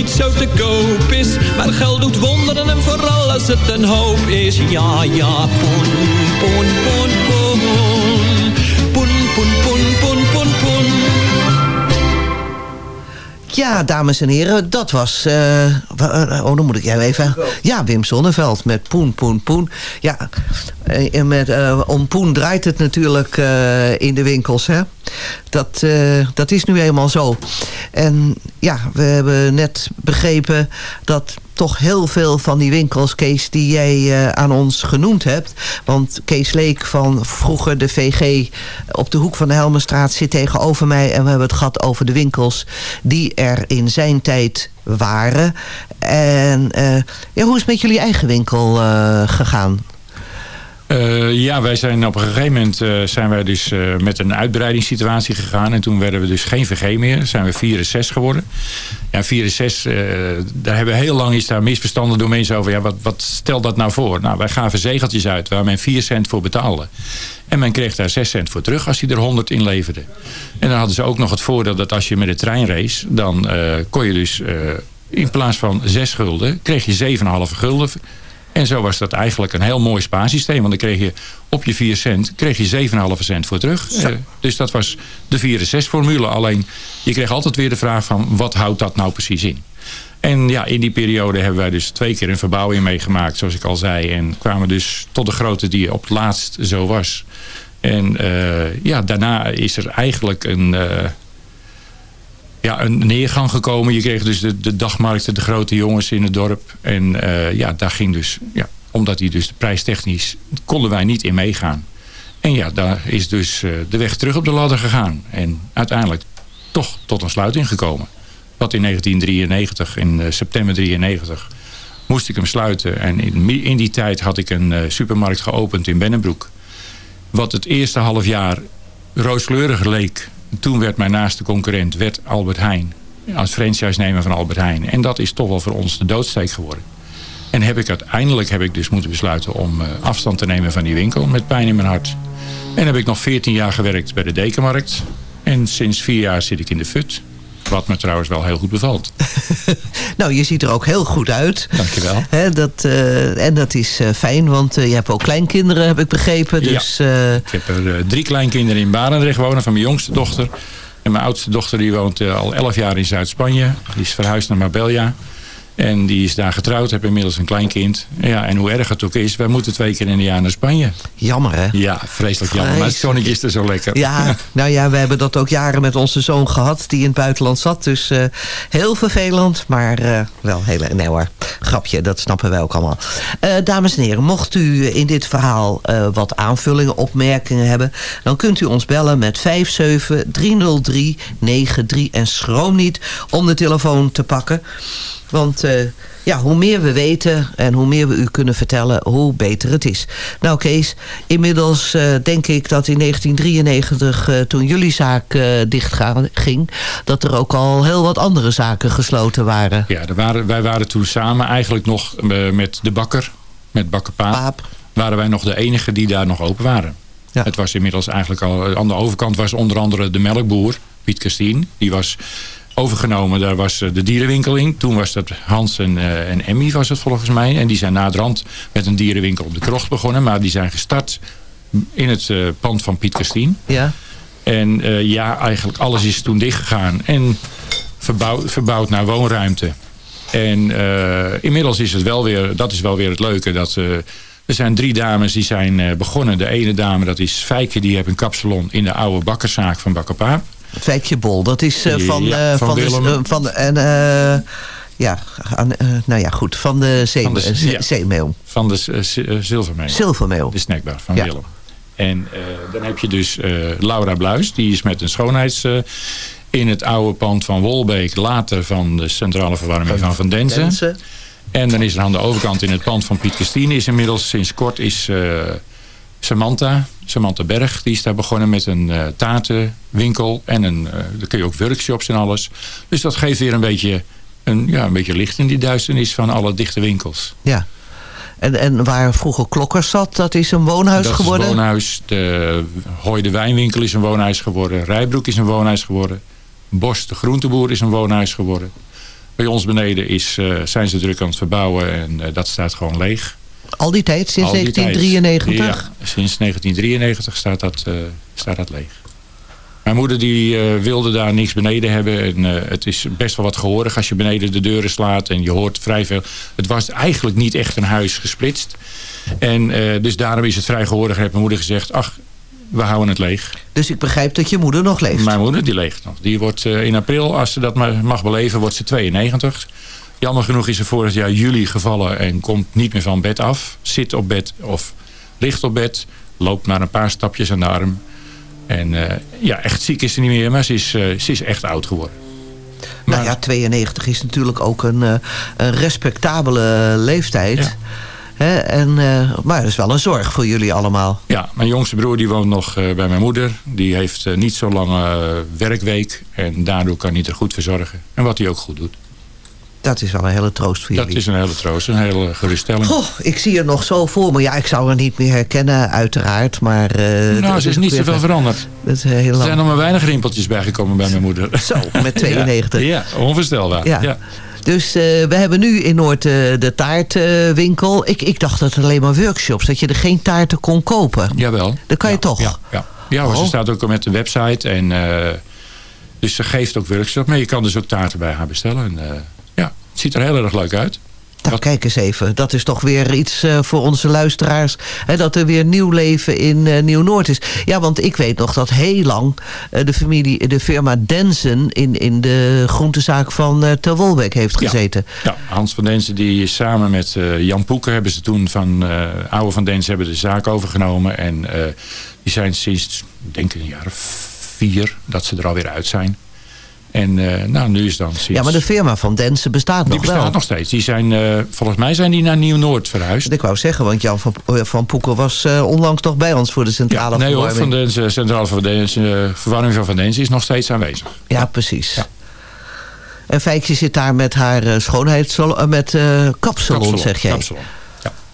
Niet zo te koop is. Maar geld doet wonderen en vooral als het een hoop is. Ja, ja, poen, poen, poen, poen. Poen, poen, poen, poen, poen, poen. Ja, dames en heren, dat was... eh, eh, oh, dan moet ik jou even... Ja, Wim Sonneveld met Poen, Poen, Poen. Ja, en met, eh, om Poen draait het natuurlijk eh, in de winkels, hè. Dat, eh, dat is nu eenmaal zo. En ja, we hebben net begrepen dat toch heel veel van die winkels, Kees, die jij eh, aan ons genoemd hebt. Want Kees Leek van vroeger de VG op de hoek van de Helmenstraat zit tegenover mij. En we hebben het gehad over de winkels die er in zijn tijd waren. En eh, ja, hoe is het met jullie eigen winkel eh, gegaan? Eh, ja, wij zijn op een gegeven moment eh, zijn wij dus eh, met een uitbreidingssituatie gegaan. En toen werden we dus geen VG meer. Zijn we 4 en 6 geworden. Ja, 4 en 6, eh, daar hebben heel lang is daar misverstanden door mensen over. Ja, wat, wat stelt dat nou voor? Nou, wij gaven zegeltjes uit waar men 4 cent voor betaalde. En men kreeg daar 6 cent voor terug als hij er 100 in leverde. En dan hadden ze ook nog het voordeel dat als je met de trein race... dan kon je dus in plaats van 6 gulden... kreeg je 7,5 gulden en zo was dat eigenlijk een heel mooi spaarsysteem. Want dan kreeg je op je 4 cent kreeg je 7,5 cent voor terug. Eh, dus dat was de 4 en 6 formule. Alleen je kreeg altijd weer de vraag van wat houdt dat nou precies in? En ja, in die periode hebben wij dus twee keer een verbouwing meegemaakt, zoals ik al zei. En kwamen dus tot de grootte die op het laatst zo was. En eh, ja, daarna is er eigenlijk een, eh, ja, een neergang gekomen. Je kreeg dus de, de dagmarkten, de grote jongens in het dorp. En eh, ja, daar ging dus, ja, omdat die dus prijstechnisch, konden wij niet in meegaan. En ja, daar is dus eh, de weg terug op de ladder gegaan. En uiteindelijk toch tot een sluiting gekomen. Wat in 1993, in eh, september 93, moest ik hem sluiten. En in, in die tijd had ik een supermarkt geopend in Bennenbroek. Wat het eerste half jaar rooskleurig leek. Toen werd mijn naaste concurrent werd Albert Heijn. Als franchise-nemer van Albert Heijn. En dat is toch wel voor ons de doodsteek geworden. En heb ik uiteindelijk heb ik dus moeten besluiten om eh, afstand te nemen van die winkel. Met pijn in mijn hart. En heb ik nog 14 jaar gewerkt bij de Dekenmarkt. En sinds vier jaar zit ik in de FUT. Wat me trouwens wel heel goed bevalt. Nou, je ziet er ook heel goed uit. Dankjewel. Hè, dat, eh, en dat is eh, fijn, want eh, je hebt ook kleinkinderen, heb ik begrepen. Dus, Ik heb er drie kleinkinderen in Barendrecht wonen van mijn jongste dochter. En mijn oudste dochter die woont al elf jaar in Zuid-Spanje. Die is verhuisd naar Marbella. En die is daar getrouwd, heb inmiddels een kleinkind. Ja, en hoe erg het ook is, wij moeten twee keer in een jaar naar Spanje. Jammer, hè? Ja, vreselijk jammer. Maar het zonnetje is er zo lekker. Ja, nou ja, we hebben dat ook jaren met onze zoon gehad... die in het buitenland zat. Dus eh, heel vervelend, maar eh, wel heel... Nee hoor, grapje, dat snappen wij ook allemaal. Eh, dames en heren, mocht u in dit verhaal wat aanvullingen, opmerkingen hebben... dan kunt u ons bellen met 5730393 en schroom niet om de telefoon te pakken... Want eh, ja, hoe meer we weten en hoe meer we u kunnen vertellen, hoe beter het is. Nou Kees, inmiddels eh, denk ik dat in 1993, eh, toen jullie zaak uh, dichtging... dat er ook al heel wat andere zaken gesloten waren. Ja, er waren, wij waren toen samen eigenlijk nog met de bakker, met bakker Paap, waren wij nog de enige die daar nog open waren. Ja. Het was inmiddels eigenlijk al... Aan de overkant was onder andere de melkboer, Piet Kastien. Die was overgenomen. Daar was eh, de dierenwinkel in. Toen was dat Hans en, uh, en Emmy was het volgens mij. En die zijn naderhand met een dierenwinkel op de krocht begonnen. Maar die zijn gestart in het uh, pand van Piet Kastien. Ja. En uh, ja, eigenlijk alles is toen dichtgegaan. En verbouwd, verbouwd naar woonruimte. En inmiddels is het wel weer, dat is wel weer het leuke, dat... Er zijn drie dames die zijn begonnen. De ene dame, dat is Fijke, die heeft een kapsalon in de oude bakkerszaak van Bakkerpaap. Vijkje Bol, dat is uh, van, ja, uh, van, van, de, uh, van en, ja, aan, nou ja, goed, van de, zee, Van de- ja. zeemeel. Van de zilvermeel. Zilvermeel. De snackbar van Ja. Willem. En eh, dan heb je dus eh, Laura Bluis. Die is met een schoonheids... eh, in het oude pand van Wolbeek. Later van de centrale verwarming van Van Denzen. En dan is er aan de overkant in het pand van Piet Christine... is inmiddels sinds kort is eh, Samantha, Samantha Berg... die is daar begonnen met een eh taartenwinkel. En een, eh daar kun je ook workshops en alles. Dus dat geeft weer een beetje, een, ja, een beetje licht in die duisternis... van alle dichte winkels. Ja. En, en waar vroeger Klokkers zat, dat is een woonhuis dat geworden? is een woonhuis. De Hooi de Wijnwinkel is een woonhuis geworden. Rijbroek is een woonhuis geworden. Bos de Groenteboer is een woonhuis geworden. Bij ons beneden is, eh, zijn ze druk aan het verbouwen en dat staat gewoon leeg. Al die tijd, sinds Al die tijd. 1993? Ja, sinds 1993 staat dat, eh, staat dat leeg. Mijn moeder die, eh, wilde daar niks beneden hebben. En, eh, het is best wel wat gehoorig als je beneden de deuren slaat. En je hoort vrij veel. Het was eigenlijk niet echt een huis gesplitst. En dus daarom is het vrij gehoorig. Heeft mijn moeder gezegd, ach, we houden het leeg. Dus ik begrijp dat je moeder nog leeft. Mijn moeder die leeft nog. Die wordt in april, als ze dat maar mag beleven, wordt ze 92. Jammer genoeg is ze vorig jaar juli gevallen en komt niet meer van bed af. Zit op bed of ligt op bed. Loopt maar een paar stapjes aan de arm. En eh, ja, echt ziek is ze niet meer, maar ze is, eh, ze is echt oud geworden. Nou ja, 92 is natuurlijk ook een, eh, een respectabele leeftijd. Hè? En, maar dat is wel een zorg voor jullie allemaal. Ja, mijn jongste broer die woont nog bij mijn moeder. Die heeft niet zo lange werkweek. En daardoor kan hij er goed verzorgen. En wat hij ook goed doet. Dat is wel een hele troost voor Dat jullie. is een hele troost, een hele geruststelling. Goh, ik zie er nog zo voor me. Ja, ik zou haar niet meer herkennen, uiteraard. Maar, eh, nou, dat ze is niet zoveel veranderd. Dat is heel Er zijn nog maar weinig rimpeltjes bijgekomen bij mijn moeder. Zo, met 92. Ja, ja onvoorstelbaar. Ja. Ja. Dus eh, we hebben nu in Noord eh, de taartwinkel. ik, ik dacht dat het alleen maar workshops, dat je er geen taarten kon kopen. Jawel. Dat kan je toch? Ja, ja. ja maar Oh. ze staat ook met de website. En, eh, dus ze geeft ook workshops. Maar je kan dus ook taarten bij haar bestellen. En, eh, het ziet er heel erg leuk uit. Nou, kijk eens even. Dat is toch weer iets eh, voor onze luisteraars. Hè, dat er weer nieuw leven in eh, Nieuw-Noord is. Ja, want ik weet nog dat heel lang eh, de familie, de firma Densen... in, in de groentezaak van Ter Wolbeck heeft gezeten. Ja, Hans van Densen die is samen met Jan Poeken hebben ze toen van Oude van Densen hebben de zaak overgenomen. En die zijn sinds, ik denk een jaar of vier, dat ze er alweer uit zijn. En eh, nou, nu is dan sinds... Ja, maar de firma van Densen bestaat die nog bestaat wel. nog steeds. Die zijn, eh, volgens mij zijn die naar Nieuw-Noord verhuisd. Ik wou zeggen, want Jan van, eh, van Poeken was onlangs nog bij ons voor de centrale nee hoor, verwarming. van Densen, Centrale van Densen, Verwarming van Van Densen is nog steeds aanwezig. Ja, precies. En Fijkje zit daar met haar schoonheidssalon, uh, met uh, kapsalon, zeg jij. Kapsalon.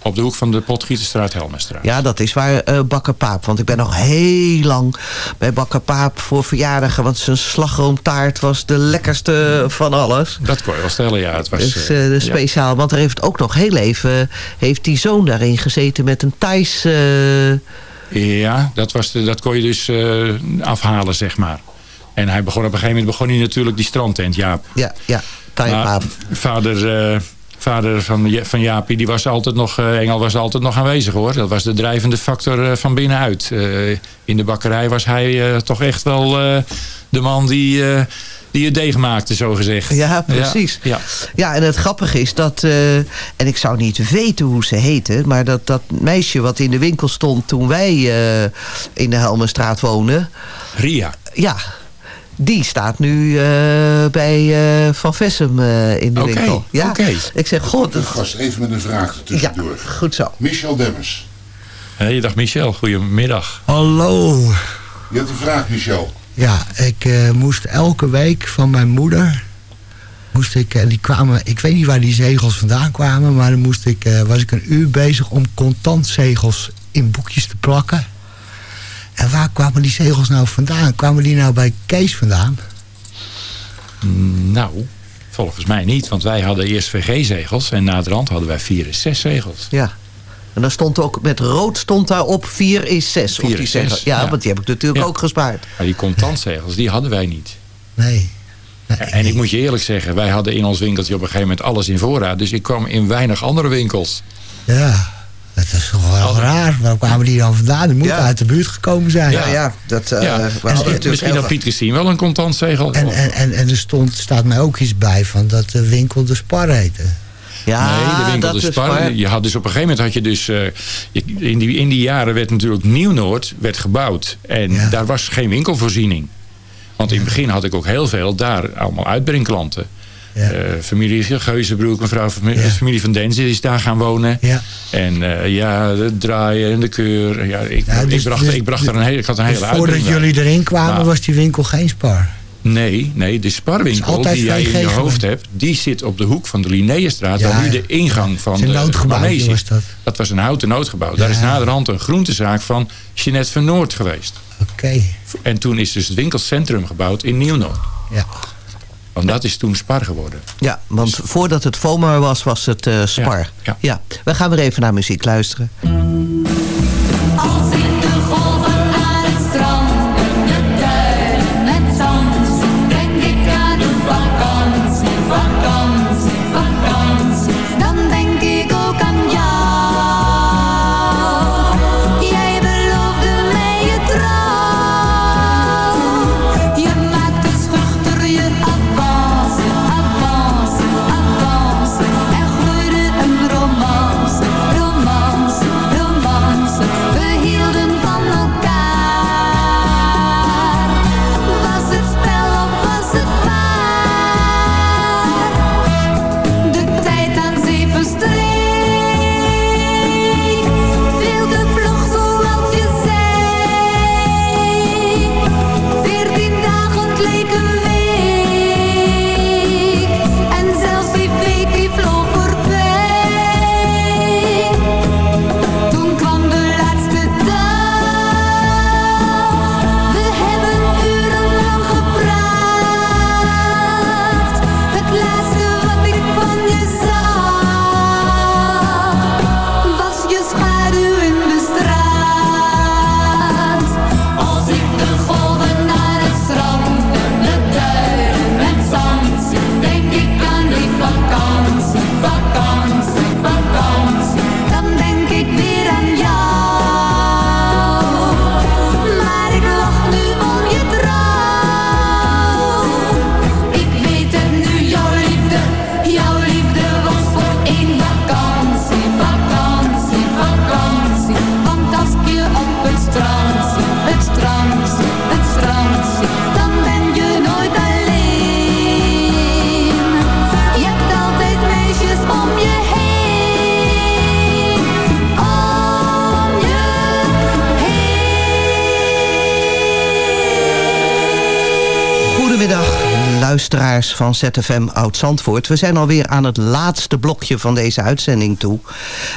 Op de hoek van de Potgieterstraat, Helmenstraat. Ja, dat is waar uh, Bakker Paap. Want ik ben nog heel lang bij Bakker Paap voor verjaardagen. Want zijn slagroomtaart was de lekkerste van alles. Dat kon je wel stellen, ja. Het was, dus uh, speciaal. Ja. Want er heeft ook nog heel even... heeft die zoon daarin gezeten met een Thais... Uh... Ja, dat, was de, dat kon je dus afhalen, zeg maar. En hij begon op een gegeven moment begon hij natuurlijk die strandtent, Jaap. Ja, ja. Thai-paap. Vader... Vader van, van Jaapie, die was altijd nog, uh, Engel was altijd nog aanwezig hoor. Dat was de drijvende factor uh, van binnenuit. Uh, in de bakkerij was hij toch echt wel de man die, die het deeg maakte, zo gezegd. Ja, precies. Ja, ja. ja en het grappige is dat, en ik zou niet weten hoe ze heette, maar dat, dat meisje wat in de winkel stond toen wij in de Helmenstraat woonden. Ria. Ja, Die staat nu eh, bij eh, Van Vessem eh, in de Oké, winkel. Ja. oké. Ik zeg, god, gast even met een vraag tussendoor. goed zo. Michel Demmers. Hey, dag Michel, goedemiddag. Hallo. Je hebt een vraag, Michel. Ja, ik eh, moest elke week van mijn moeder... Moest ik, en die kwamen, ik weet niet waar die zegels vandaan kwamen... maar dan moest ik, eh, was ik een uur bezig om contantzegels in boekjes te plakken. En waar kwamen die zegels nou vandaan? Kwamen die nou bij Kees vandaan? Nou, volgens mij niet, want wij hadden eerst VG-zegels en naderhand hadden wij 4 en 6 zegels. Ja. En dan stond ook met rood stond daarop 4 is 6. Vier op die is zes, zegel. Ja, ja. want die heb ik natuurlijk Ja. ook gespaard. Maar die contantzegels, die hadden wij niet. Nee. En ik moet je eerlijk zeggen, wij hadden in ons winkeltje op een gegeven moment alles in voorraad. Dus ik kwam in weinig andere winkels. Ja, dat is toch wel raar. Waar kwamen die dan vandaan? Die moeten Ja. uit de buurt gekomen zijn. Ja, ja. Dat, eh, ja, we hadden misschien, had Piet Christine wel een contantzegel. En, en, en, en er stond, staat mij ook iets bij van dat de winkel de Spar heette. Ja, nee, de winkel dat de Spar. Je had dus op een gegeven moment had je dus... eh, je- in, die, in die jaren werd natuurlijk Nieuw-Noord werd gebouwd. En daar was geen winkelvoorziening. Want in het begin had ik ook heel veel daar allemaal uitbrengklanten. Eh, familie Geuzenbroek, mevrouw familie, familie van Denzen is daar gaan wonen. Ja. En eh, ja, de draaien en de keur. Ja, ik, Ja, ik, dus- bracht, dus- ik bracht er een hele, ik had een Dus hele voordat jullie erin kwamen Nou, was die winkel geen Spar. Nee, nee, de sparwinkel die jij in je hoofd hebt, die zit op de hoek van de Linnaeusstraat, Ja, waar nu ja. de ingang van Het is een de noodgebouw, Manege was is. dat. Dat was een houten noodgebouw. Daar is naderhand een groentezaak van Jeanette van Noord geweest. Oké. En toen is dus het winkelcentrum gebouwd in Nieuw-Noord. Ja. Want dat is toen Spar geworden. Ja, want voordat het FOMA was, was het eh, Spar. Ja, ja. We gaan weer even naar muziek luisteren. Het luisteraars van ZFM Oud-Zandvoort. We zijn alweer aan het laatste blokje van deze uitzending toe.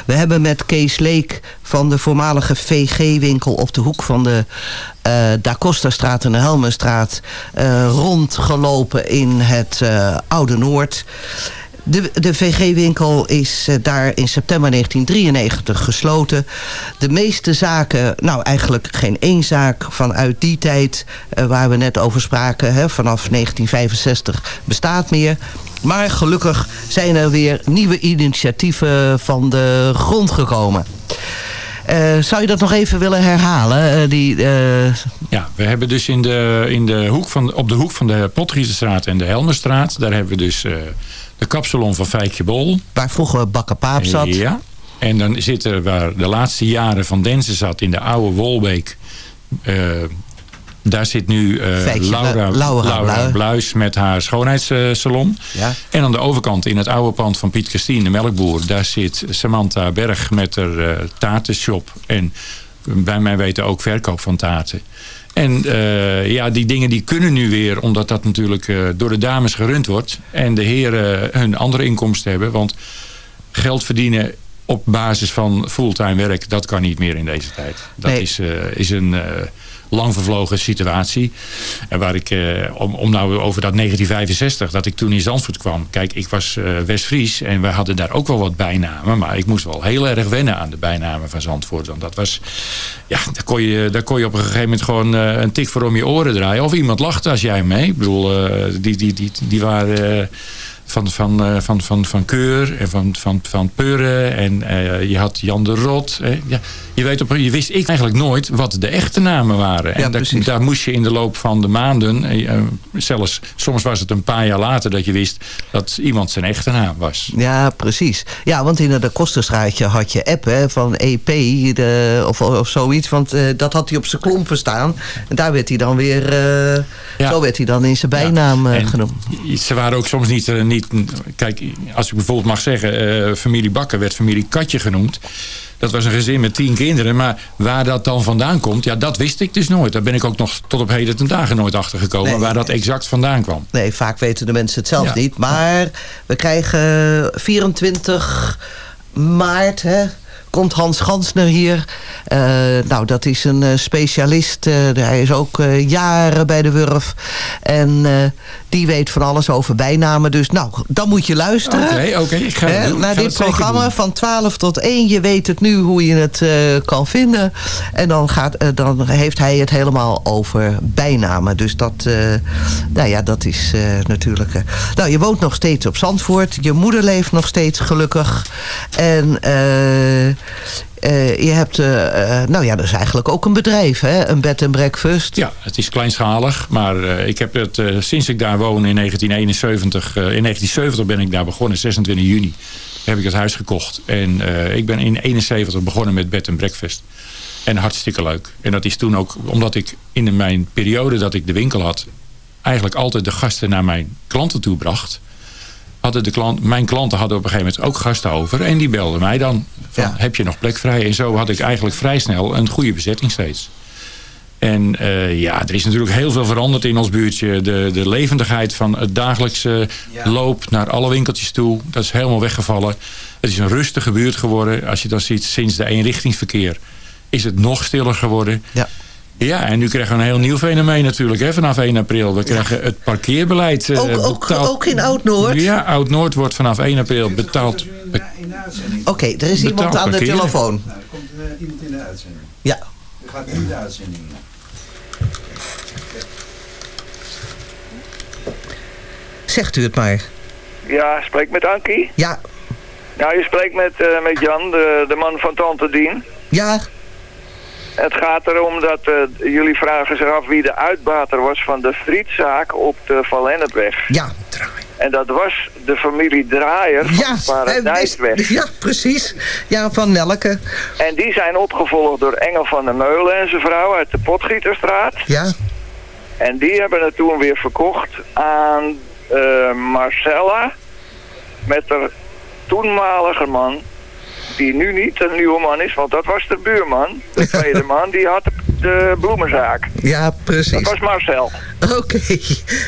We hebben met Kees Leek van de voormalige VG-winkel... op de hoek van de eh Da Costa-straat en de Helmenstraat... eh, rondgelopen in het eh, Oude Noord... De, de VG-winkel is eh, daar in september 1993 gesloten. De meeste zaken, nou eigenlijk geen één zaak vanuit die tijd... eh, waar we net over spraken, hè, vanaf 1965 bestaat meer... Maar gelukkig zijn er weer nieuwe initiatieven van de grond gekomen. Eh, zou je dat nog even willen herhalen? eh, die, eh, Ja, we hebben dus in de, in de hoek van, op de hoek van de Potgieterstraat en de Helmerstraat... daar hebben we dus de kapsalon van Fijkje Bol. Waar vroeger Bakker Paap zat. Ja. En dan zit er waar de laatste jaren van Denzen zat in de oude Wolbeek... Daar zit nu eh, Feitje, Laura, La- Laura Bluis. Met haar schoonheidssalon. Ja. En aan de overkant in het oude pand van Piet Christine, de melkboer... daar zit Samantha Berg met haar eh taartenshop. En bij mij weten ook verkoop van taarten. En eh, ja, die dingen die kunnen nu weer, omdat dat natuurlijk eh, door de dames gerund wordt. En de heren hun andere inkomsten hebben. Want geld verdienen op basis van fulltime werk, dat kan niet meer in deze tijd. Dat Nee. is, eh, is een eh, lang vervlogen situatie. En waar ik, eh, om, om nou over dat 1965, dat ik toen in Zandvoort kwam. Kijk, ik was eh West-Fries en we hadden daar ook wel wat bijnamen. Maar ik moest wel heel erg wennen aan de bijnamen van Zandvoort. Want dat was, ja, daar kon je, daar kon je op een gegeven moment gewoon eh, een tik voor om je oren draaien. Of iemand lachte als jij mee. Ik bedoel, die, die, die, die waren... van, van, eh, van, van, van Keur en van, van, van Peuren. En eh, je had Jan de Rot. hè. ja, je, weet op, je wist ik eigenlijk nooit wat de echte namen waren. en daar, daar moest je in de loop van de maanden... eh, zelfs soms was het een paar jaar later dat je wist... dat iemand zijn echte naam was. Ja, precies. Ja, want in de Kosterstraatje had je app hè, van EP de, of, of zoiets. Want dat had hij op zijn klompen staan. En daar werd hij dan weer... Zo werd hij dan in zijn bijnaam En genoemd. Ze waren ook soms niet, eh, niet... Kijk, als ik bijvoorbeeld mag zeggen... eh, familie Bakker werd familie Katje genoemd. Dat was een gezin met tien kinderen. Maar waar dat dan vandaan komt, ja, dat wist ik dus nooit. Daar ben ik ook nog tot op heden ten dagen nooit achter gekomen. Nee. waar dat exact vandaan kwam. Nee, vaak weten de mensen het zelf Ja. niet. Maar we krijgen 24 maart... Hè, komt Hans Gansner hier. Eh, nou, dat is een eh, specialist. eh, hij is ook jaren bij de Wurf. En die weet van alles over bijnamen. Dus nou, dan moet je luisteren. Oké, oké, ik ga het doen. Naar ga dit programma doen. van 12 tot 1. Je weet het nu hoe je het kan vinden. En dan, gaat, dan heeft hij het helemaal over bijnamen. Dus dat, nou ja, dat is natuurlijk... nou, je woont nog steeds op Zandvoort. Je moeder leeft nog steeds gelukkig. En... eh, je hebt, eh, eh, nou ja, dat is eigenlijk ook een bedrijf, hè? Een bed and breakfast. Ja, het is kleinschalig. Maar eh, ik heb het, eh, sinds ik daar woon in 1971... eh, in 1970 ben ik daar begonnen, 26 juni. Heb ik het huis gekocht. En eh, ik ben in 71 begonnen met bed and breakfast. En hartstikke leuk. En dat is toen ook, omdat ik in mijn periode dat ik de winkel had... eigenlijk altijd de gasten naar mijn klanten toe bracht... Hadden de klant, mijn klanten hadden op een gegeven moment ook gasten over. En die belden mij dan van, heb je nog plek vrij? En zo had ik eigenlijk vrij snel een goede bezetting steeds. En eh, ja, er is natuurlijk heel veel veranderd in ons buurtje. De, de levendigheid van het dagelijkse loop naar alle winkeltjes toe. Dat is helemaal weggevallen. Het is een rustige buurt geworden. Als je dat ziet sinds de eenrichtingsverkeer is het nog stiller geworden. Ja. Ja, en nu krijgen we een heel nieuw fenomeen natuurlijk hè, vanaf 1 april. We krijgen het parkeerbeleid eh, Ook, ook, betaald. ook in Oud-Noord? Ja, Oud-Noord wordt vanaf 1 april betaald. Oké, er is iemand Betaald aan de telefoon. Er komt iemand in de uitzending. Ja. Er gaat nu de uitzending in. Zegt u het maar. Ja, spreek met Ankie. Ja. Nou, je spreekt met, eh, met Jan, de, de man van Tante Dien. Ja. Het gaat erom dat eh, jullie vragen zich af wie de uitbater was van de frietzaak op de Van Lennepweg. Ja. En dat was de familie Draaier van Ja, de Paradijsweg. Ja, precies. Ja, van Nelke. En die zijn opgevolgd door Engel van der Meulen en zijn vrouw uit de Potgieterstraat. Ja. En die hebben het toen weer verkocht aan eh, Marcella met haar toenmalige man, die nu niet een nieuwe man is, want dat was de buurman. De tweede man, die had de bloemenzaak. Ja, precies. Dat was Marcel. Oké.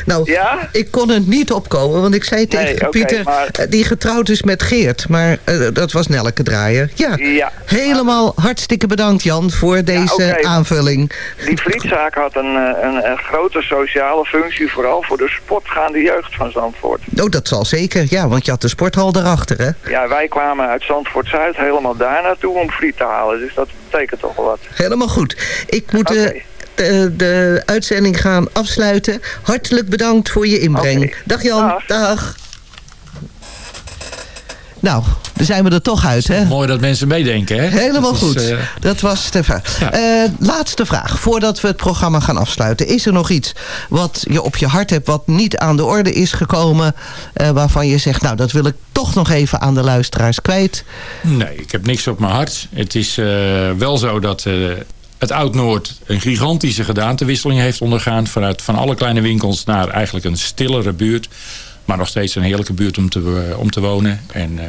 Nou, ik kon er niet opkomen, want ik zei tegen Nee, Pieter, maar- eh, die getrouwd is met Geert. Maar eh, dat was Nelke Draaier. Ja, Ja. helemaal hartstikke bedankt Jan voor deze aanvulling. Die frietzaak had een, eh, een, een grote sociale functie, vooral voor de sportgaande jeugd van Zandvoort. Oh, dat zal zeker. Ja, want je had de sporthal erachter, hè? Ja, wij kwamen uit Zandvoort-Zuid helemaal daar naartoe om friet te halen, dus dat betekent toch wel wat. Helemaal goed. Ik moet de, de, de uitzending gaan afsluiten. Hartelijk bedankt voor je inbreng. Dag Jan. Dag. Nou, dan zijn we er toch uit, hè? Mooi dat mensen meedenken, hè? Helemaal Dat is, goed. eh, Dat was Stefan. Eh, laatste vraag, voordat we het programma gaan afsluiten. Is er nog iets wat je op je hart hebt... wat niet aan de orde is gekomen... eh, waarvan je zegt, nou, dat wil ik toch nog even aan de luisteraars kwijt? Nee, ik heb niks op mijn hart. Het is wel zo dat het Oud-Noord een gigantische gedaantewisseling heeft ondergaan. Vanuit van alle kleine winkels naar eigenlijk een stillere buurt. Maar nog steeds een heerlijke buurt om te, eh, om te wonen. En eh,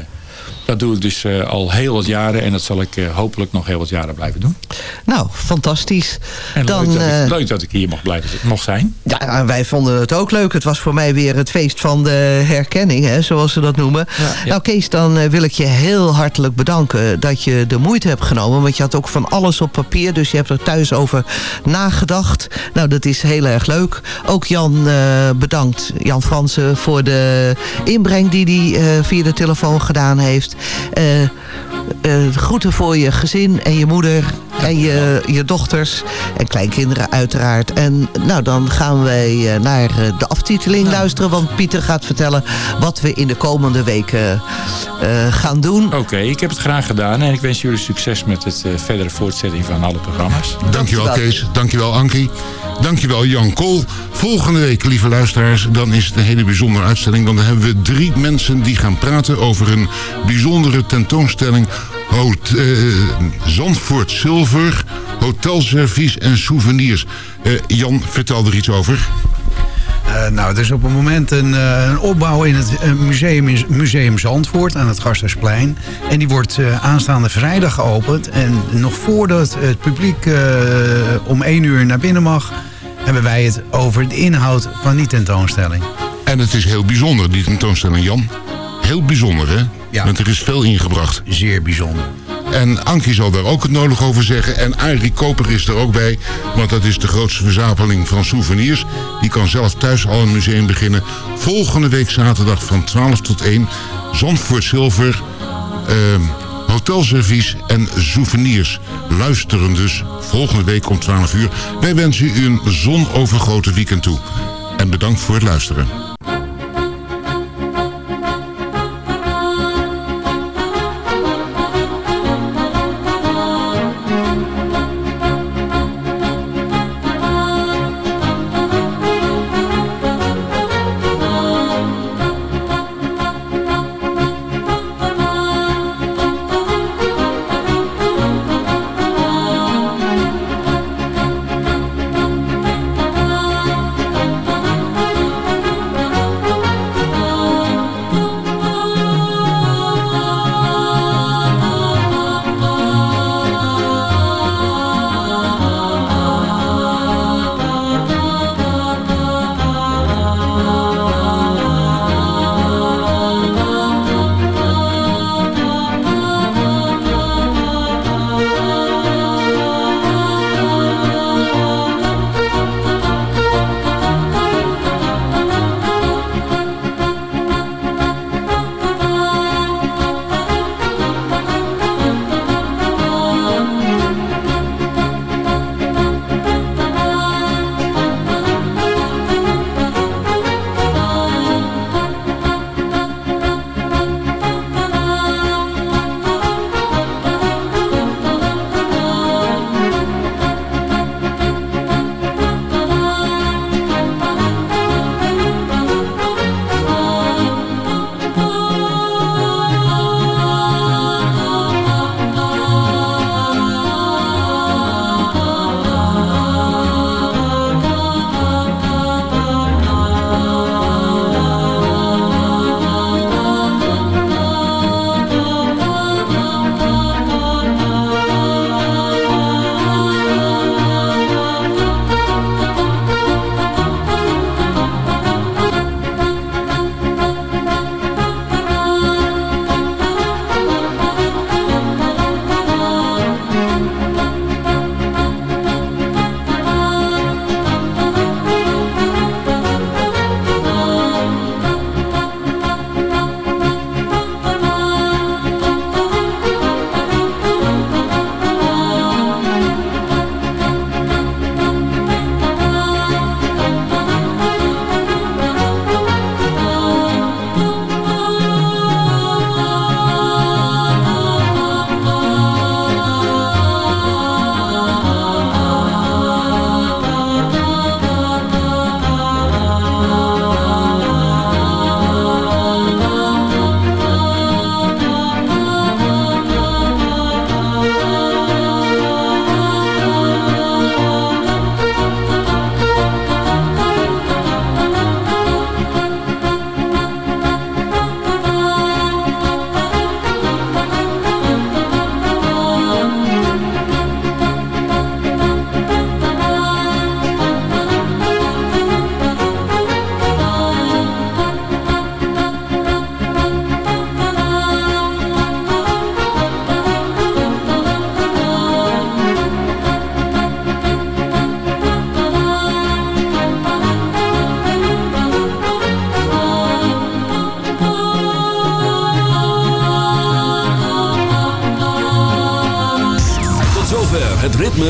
dat doe ik dus eh, al heel wat jaren. En dat zal ik eh, hopelijk nog heel wat jaren blijven doen. Nou, fantastisch. En Dan, leuk, dat eh, ik, leuk dat ik hier mocht, blijven, mocht zijn. Ja, wij vonden het ook leuk. Het was voor mij weer het feest van de herkenning, hè, zoals ze dat noemen. Nou Kees, dan eh, wil ik je heel hartelijk bedanken dat je de moeite hebt genomen. Want je had ook van alles op papier, dus je hebt er thuis over nagedacht. Nou, dat is heel erg leuk. Ook Jan eh, bedankt, Jan Fransen, voor de inbreng die hij eh, via de telefoon gedaan heeft. Eh, groeten voor je gezin en je moeder en je, je dochters en kleinkinderen uiteraard. En nou, dan gaan wij eh, naar eh, de aftiteling luisteren. Want Pieter gaat vertellen wat we in de komende weken eh, gaan doen. Oké, ik heb het graag gedaan. En ik wens jullie succes met het verdere voortzetting van alle programma's. Dankjewel Kees, dankjewel Ankie. Dankjewel Jan Kool. Volgende week, lieve luisteraars, dan is het een hele bijzondere uitstelling. Want dan hebben we drie mensen die gaan praten over een bijzondere tentoonstelling. Hot, eh, Zandvoort Zilver, hotelservies en souvenirs. Eh, Jan, vertel er iets over. Eh, nou, er is op het moment een, een opbouw in het museum, museum Zandvoort aan het Gasthuisplein. En die wordt aanstaande vrijdag geopend. En nog voordat het publiek om één uur naar binnen mag... hebben wij het over de inhoud van die tentoonstelling. En het is heel bijzonder, die tentoonstelling, Jan. Heel bijzonder, hè? Ja. Want er is veel ingebracht. Zeer bijzonder. En Ankie zal daar ook het nodig over zeggen. En Arie Koper is er ook bij. Want dat is de grootste verzameling van souvenirs. Die kan zelf thuis al een museum beginnen. Volgende week zaterdag van 12 tot 1. Zandvoort Zilver. ehm, hotelservies en souvenirs. Luisteren dus volgende week om 12 uur. Wij wensen u een zonovergoten weekend toe. En bedankt voor het luisteren.